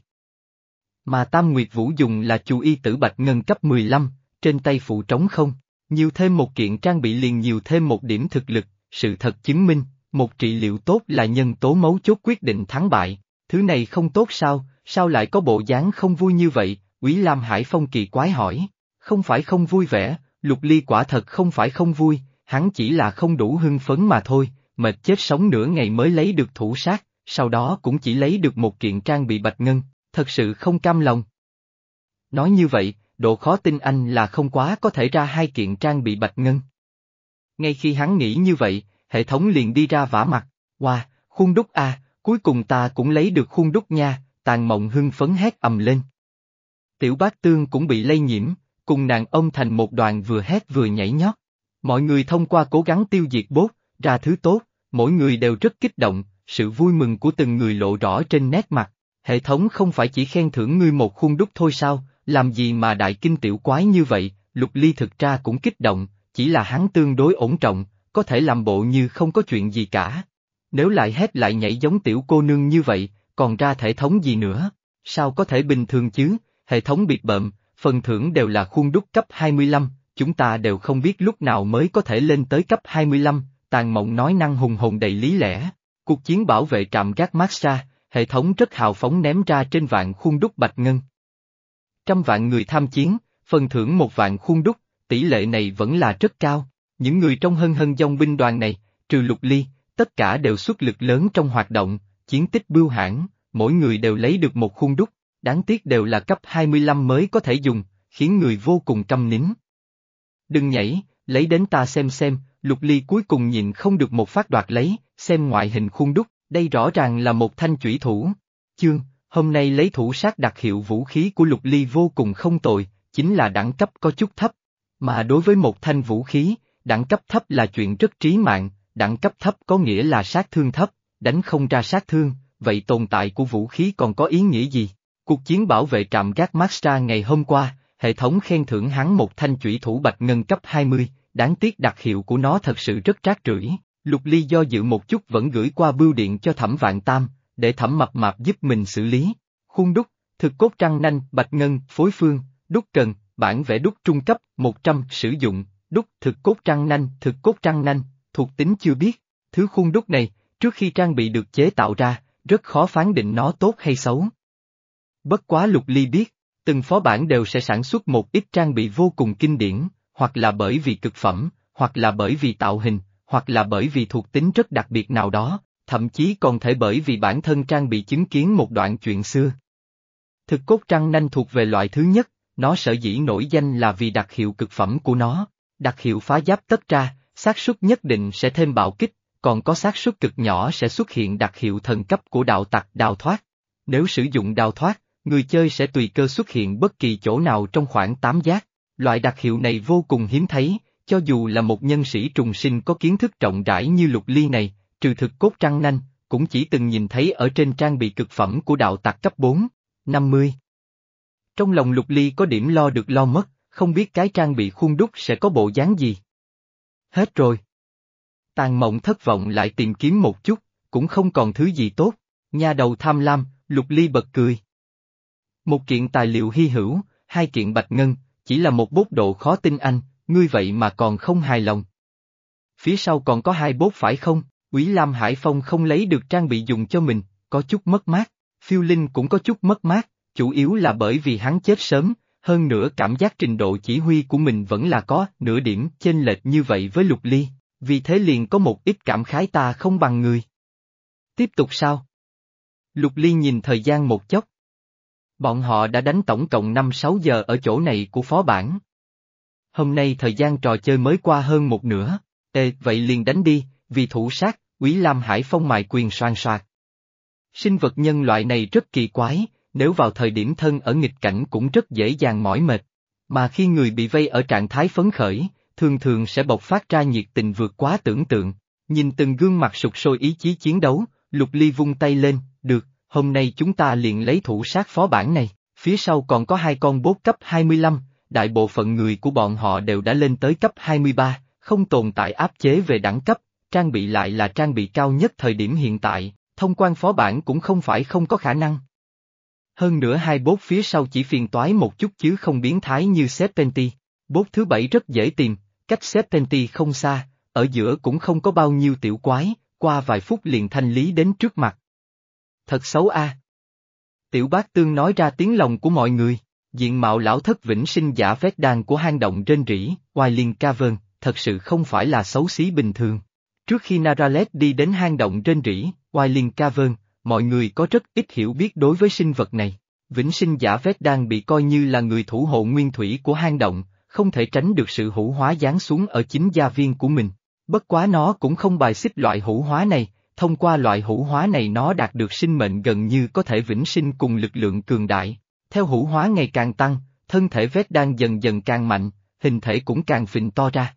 Mà Tam Nguyệt Vũ dùng là chú y tử bạch ngân cấp 15, trên tay phụ trống không, nhiều thêm một kiện trang bị liền nhiều thêm một điểm thực lực, sự thật chứng minh, một trị liệu tốt là nhân tố mấu chốt quyết định thắng bại, thứ này không tốt sao, sao lại có bộ dáng không vui như vậy, Quý Lam Hải Phong kỳ quái hỏi, không phải không vui vẻ, Lục Ly quả thật không phải không vui, hắn chỉ là không đủ hưng phấn mà thôi, mệt chết sống nửa ngày mới lấy được thủ sát, sau đó cũng chỉ lấy được một kiện trang bị bạch ngân, thật sự không cam lòng. Nói như vậy, độ khó tin anh là không quá có thể ra hai kiện trang bị bạch ngân. Ngay khi hắn nghĩ như vậy, hệ thống liền đi ra vả mặt, wow, khuôn đúc a, cuối cùng ta cũng lấy được khuôn đúc nha, tàn mộng hưng phấn hét ầm lên. Tiểu bát tương cũng bị lây nhiễm, cùng nàng ông thành một đoàn vừa hét vừa nhảy nhót. Mọi người thông qua cố gắng tiêu diệt bốt, ra thứ tốt, mỗi người đều rất kích động, sự vui mừng của từng người lộ rõ trên nét mặt. Hệ thống không phải chỉ khen thưởng ngươi một khuôn đúc thôi sao, làm gì mà đại kinh tiểu quái như vậy, lục ly thực ra cũng kích động, chỉ là hắn tương đối ổn trọng, có thể làm bộ như không có chuyện gì cả. Nếu lại hét lại nhảy giống tiểu cô nương như vậy, còn ra thể thống gì nữa, sao có thể bình thường chứ, hệ thống biệt bợm, phần thưởng đều là khuôn đúc cấp 25, chúng ta đều không biết lúc nào mới có thể lên tới cấp 25, tàn mộng nói năng hùng hồn đầy lý lẽ. Cuộc chiến bảo vệ trạm gác Maxa, hệ thống rất hào phóng ném ra trên vạn khuôn đúc bạch ngân. Trăm vạn người tham chiến, phần thưởng một vạn khuôn đúc, tỷ lệ này vẫn là rất cao. Những người trong hân hân dòng binh đoàn này, trừ lục ly, tất cả đều xuất lực lớn trong hoạt động, chiến tích bưu hãn, mỗi người đều lấy được một khuôn đúc, đáng tiếc đều là cấp 25 mới có thể dùng, khiến người vô cùng căm nín. Đừng nhảy, lấy đến ta xem xem, lục ly cuối cùng nhìn không được một phát đoạt lấy, xem ngoại hình khuôn đúc, đây rõ ràng là một thanh chủy thủ. Chương, hôm nay lấy thủ sát đặc hiệu vũ khí của lục ly vô cùng không tồi, chính là đẳng cấp có chút thấp. Mà đối với một thanh vũ khí, đẳng cấp thấp là chuyện rất trí mạng, đẳng cấp thấp có nghĩa là sát thương thấp, đánh không ra sát thương, vậy tồn tại của vũ khí còn có ý nghĩa gì? Cuộc chiến bảo vệ trạm gác Maxtra ngày hôm qua, hệ thống khen thưởng hắn một thanh chủy thủ bạch ngân cấp 20, đáng tiếc đặc hiệu của nó thật sự rất trác rưởi. Lục Ly do dự một chút vẫn gửi qua bưu điện cho thẩm vạn tam, để thẩm mập mạp giúp mình xử lý. Khuôn đúc, thực cốt trăng nanh, bạch ngân, phối phương, đúc cần, bản vẽ đúc trung cấp, 100, sử dụng, đúc thực cốt trăng nanh, thực cốt trăng nanh, thuộc tính chưa biết. Thứ khuôn đúc này, trước khi trang bị được chế tạo ra, rất khó phán định nó tốt hay xấu. Bất quá lục ly biết, từng phó bản đều sẽ sản xuất một ít trang bị vô cùng kinh điển, hoặc là bởi vì cực phẩm, hoặc là bởi vì tạo hình, hoặc là bởi vì thuộc tính rất đặc biệt nào đó, thậm chí còn thể bởi vì bản thân trang bị chứng kiến một đoạn chuyện xưa. Thực cốt trăng nanh thuộc về loại thứ nhất, nó sở dĩ nổi danh là vì đặc hiệu cực phẩm của nó, đặc hiệu phá giáp tất ra, xác suất nhất định sẽ thêm bạo kích, còn có xác suất cực nhỏ sẽ xuất hiện đặc hiệu thần cấp của đạo tặc đào thoát. Nếu sử dụng đào thoát, người chơi sẽ tùy cơ xuất hiện bất kỳ chỗ nào trong khoảng 8 giác. Loại đặc hiệu này vô cùng hiếm thấy, cho dù là một nhân sĩ trùng sinh có kiến thức rộng rãi như lục ly này, trừ thực cốt trăng nanh, cũng chỉ từng nhìn thấy ở trên trang bị cực phẩm của đạo tặc cấp 4, 50. Trong lòng lục ly có điểm lo được lo mất, không biết cái trang bị khuôn đúc sẽ có bộ dáng gì. Hết rồi. Tàn mộng thất vọng lại tìm kiếm một chút, cũng không còn thứ gì tốt, nhà đầu tham lam, lục ly bật cười. Một kiện tài liệu hy hữu, hai kiện bạch ngân, chỉ là một bút độ khó tin anh, ngươi vậy mà còn không hài lòng. Phía sau còn có hai bốt phải không, Quý Lam Hải Phong không lấy được trang bị dùng cho mình, có chút mất mát, phiêu linh cũng có chút mất mát, chủ yếu là bởi vì hắn chết sớm, hơn nữa cảm giác trình độ chỉ huy của mình vẫn là có nửa điểm chênh lệch như vậy với lục ly, vì thế liền có một ít cảm khái ta không bằng người. Tiếp tục sao? Lục ly nhìn thời gian một chốc. Bọn họ đã đánh tổng cộng 5-6 giờ ở chỗ này của phó bản. Hôm nay thời gian trò chơi mới qua hơn một nửa, tê vậy liền đánh đi, vì thủ sát, Quý Lam Hải Phong mài quyền soan soạt. Sinh vật nhân loại này rất kỳ quái, nếu vào thời điểm thân ở nghịch cảnh cũng rất dễ dàng mỏi mệt. Mà khi người bị vây ở trạng thái phấn khởi, thường thường sẽ bộc phát ra nhiệt tình vượt quá tưởng tượng. Nhìn từng gương mặt sụt sôi ý chí chiến đấu, Lục Ly vung tay lên, được, hôm nay chúng ta liền lấy thủ sát phó bản này, phía sau còn có hai con bốt cấp 25, đại bộ phận người của bọn họ đều đã lên tới cấp 23, không tồn tại áp chế về đẳng cấp, trang bị lại là trang bị cao nhất thời điểm hiện tại, thông quan phó bản cũng không phải không có khả năng. Hơn nữa hai bốt phía sau chỉ phiền toái một chút chứ không biến thái như Serpenti. Bốt thứ bảy rất dễ tìm, cách Serpenti không xa, ở giữa cũng không có bao nhiêu tiểu quái, qua vài phút liền thanh lý đến trước mặt. Thật xấu a. Tiểu bác tương nói ra tiếng lòng của mọi người, diện mạo lão thất vĩnh sinh giả vét đàn của hang động trên rỉ, ngoài liền ca vơn, thật sự không phải là xấu xí bình thường. Trước khi Naralet đi đến hang động trên rỉ, Wailing Cavern, mọi người có rất ít hiểu biết đối với sinh vật này. Vĩnh sinh giả vết đang bị coi như là người thủ hộ nguyên thủy của hang động, không thể tránh được sự hữu hóa giáng xuống ở chính gia viên của mình. Bất quá nó cũng không bài xích loại hữu hóa này, thông qua loại hữu hóa này nó đạt được sinh mệnh gần như có thể vĩnh sinh cùng lực lượng cường đại. Theo hữu hóa ngày càng tăng, thân thể vết đang dần dần càng mạnh, hình thể cũng càng phình to ra.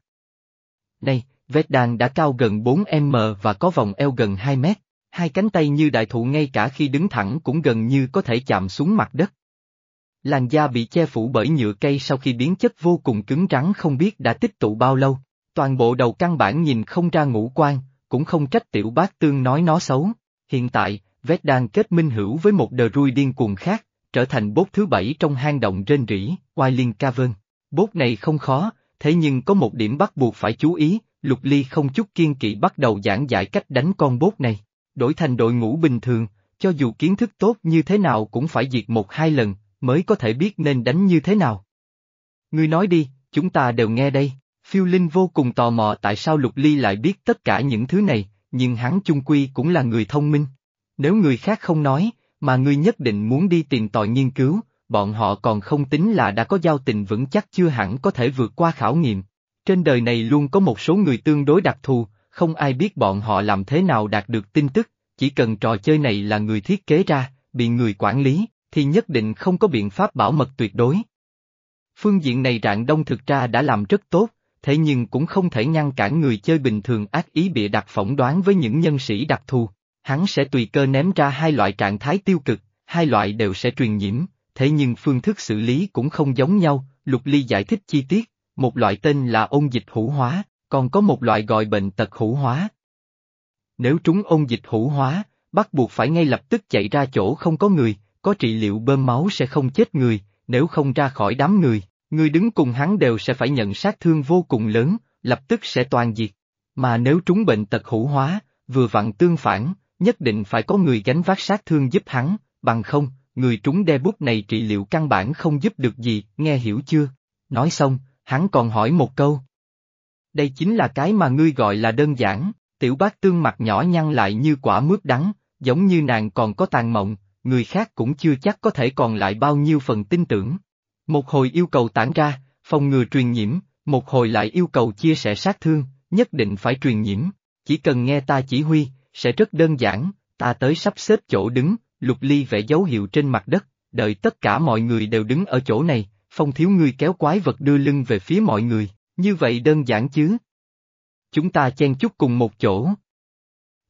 Này, vết đàn đã cao gần 4m và có vòng eo gần 2 mét hai cánh tay như đại thụ ngay cả khi đứng thẳng cũng gần như có thể chạm xuống mặt đất. Làn da bị che phủ bởi nhựa cây sau khi biến chất vô cùng cứng rắn không biết đã tích tụ bao lâu, toàn bộ đầu căn bản nhìn không ra ngũ quan, cũng không trách tiểu bác tương nói nó xấu. Hiện tại, vết đang kết minh hữu với một đờ rui điên cuồng khác, trở thành bốt thứ bảy trong hang động rên rỉ, Wailing Cavern. Bốt này không khó, thế nhưng có một điểm bắt buộc phải chú ý, Lục Ly không chút kiên kỵ bắt đầu giảng giải cách đánh con bốt này. Đổi thành đội ngũ bình thường, cho dù kiến thức tốt như thế nào cũng phải diệt một hai lần, mới có thể biết nên đánh như thế nào. Ngươi nói đi, chúng ta đều nghe đây. Phiêu Linh vô cùng tò mò tại sao Lục Ly lại biết tất cả những thứ này, nhưng hắn chung quy cũng là người thông minh. Nếu người khác không nói, mà ngươi nhất định muốn đi tìm tòi nghiên cứu, bọn họ còn không tính là đã có giao tình vững chắc chưa hẳn có thể vượt qua khảo nghiệm. Trên đời này luôn có một số người tương đối đặc thù, không ai biết bọn họ làm thế nào đạt được tin tức, chỉ cần trò chơi này là người thiết kế ra, bị người quản lý, thì nhất định không có biện pháp bảo mật tuyệt đối. Phương diện này Rạng Đông thực ra đã làm rất tốt, thế nhưng cũng không thể ngăn cản người chơi bình thường ác ý bịa đặt phỏng đoán với những nhân sĩ đặc thù. Hắn sẽ tùy cơ ném ra hai loại trạng thái tiêu cực, hai loại đều sẽ truyền nhiễm, thế nhưng phương thức xử lý cũng không giống nhau, Lục Ly giải thích chi tiết, một loại tên là ôn dịch hữu hóa, còn có một loại gọi bệnh tật hữu hóa. Nếu trúng ôn dịch hữu hóa, bắt buộc phải ngay lập tức chạy ra chỗ không có người, có trị liệu bơm máu sẽ không chết người, nếu không ra khỏi đám người, người đứng cùng hắn đều sẽ phải nhận sát thương vô cùng lớn, lập tức sẽ toàn diệt. Mà nếu trúng bệnh tật hữu hóa, vừa vặn tương phản, nhất định phải có người gánh vác sát thương giúp hắn, bằng không, người trúng đe bút này trị liệu căn bản không giúp được gì, nghe hiểu chưa? Nói xong, hắn còn hỏi một câu. Đây chính là cái mà ngươi gọi là đơn giản, tiểu bác tương mặt nhỏ nhăn lại như quả mướp đắng, giống như nàng còn có tàn mộng, người khác cũng chưa chắc có thể còn lại bao nhiêu phần tin tưởng. Một hồi yêu cầu tản ra, phòng ngừa truyền nhiễm, một hồi lại yêu cầu chia sẻ sát thương, nhất định phải truyền nhiễm, chỉ cần nghe ta chỉ huy, sẽ rất đơn giản, ta tới sắp xếp chỗ đứng, lục ly vẽ dấu hiệu trên mặt đất, đợi tất cả mọi người đều đứng ở chỗ này, phong thiếu ngươi kéo quái vật đưa lưng về phía mọi người, như vậy đơn giản chứ. Chúng ta chen chúc cùng một chỗ.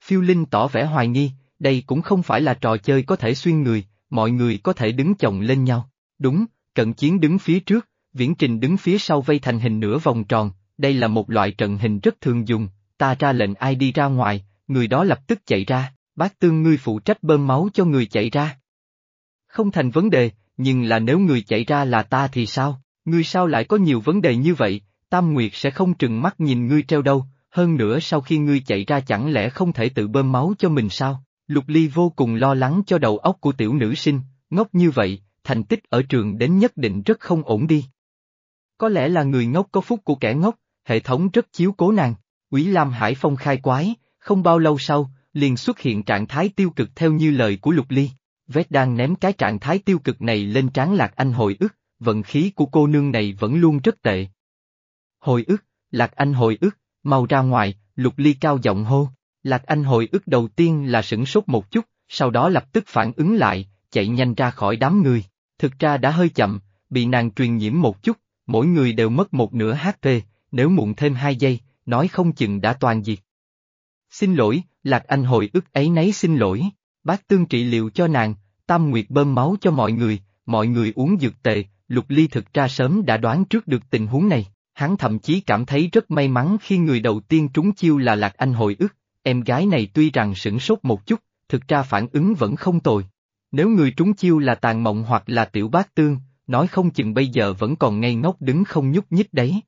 Phiêu Linh tỏ vẻ hoài nghi, đây cũng không phải là trò chơi có thể xuyên người, mọi người có thể đứng chồng lên nhau. Đúng, cận chiến đứng phía trước, viễn trình đứng phía sau vây thành hình nửa vòng tròn, đây là một loại trận hình rất thường dùng, ta ra lệnh ai đi ra ngoài, người đó lập tức chạy ra, bác tương ngươi phụ trách bơm máu cho người chạy ra. Không thành vấn đề, nhưng là nếu người chạy ra là ta thì sao, ngươi sao lại có nhiều vấn đề như vậy, Tam Nguyệt sẽ không trừng mắt nhìn ngươi treo đâu, hơn nữa sau khi ngươi chạy ra chẳng lẽ không thể tự bơm máu cho mình sao? Lục Ly vô cùng lo lắng cho đầu óc của tiểu nữ sinh, ngốc như vậy, thành tích ở trường đến nhất định rất không ổn đi. Có lẽ là người ngốc có phúc của kẻ ngốc, hệ thống rất chiếu cố nàng, Quý Lam Hải Phong khai quái, không bao lâu sau, liền xuất hiện trạng thái tiêu cực theo như lời của Lục Ly. Vết đang ném cái trạng thái tiêu cực này lên trán Lạc Anh hồi ức, vận khí của cô nương này vẫn luôn rất tệ. Hồi ức, Lạc Anh hồi ức, mau ra ngoài, Lục Ly cao giọng hô. Lạc Anh hồi ức đầu tiên là sửng sốt một chút, sau đó lập tức phản ứng lại, chạy nhanh ra khỏi đám người. Thực ra đã hơi chậm, bị nàng truyền nhiễm một chút, mỗi người đều mất một nửa HP, nếu muộn thêm hai giây, nói không chừng đã toàn diệt. Xin lỗi, Lạc Anh hồi ức ấy nấy xin lỗi, bác tương trị liệu cho nàng, Tam Nguyệt bơm máu cho mọi người, mọi người uống dược tệ, Lục Ly thực ra sớm đã đoán trước được tình huống này, hắn thậm chí cảm thấy rất may mắn khi người đầu tiên trúng chiêu là Lạc Anh hồi ức, em gái này tuy rằng sửng sốt một chút, thực ra phản ứng vẫn không tồi. Nếu người trúng chiêu là tàn mộng hoặc là tiểu bát tương, nói không chừng bây giờ vẫn còn ngây ngốc đứng không nhúc nhích đấy.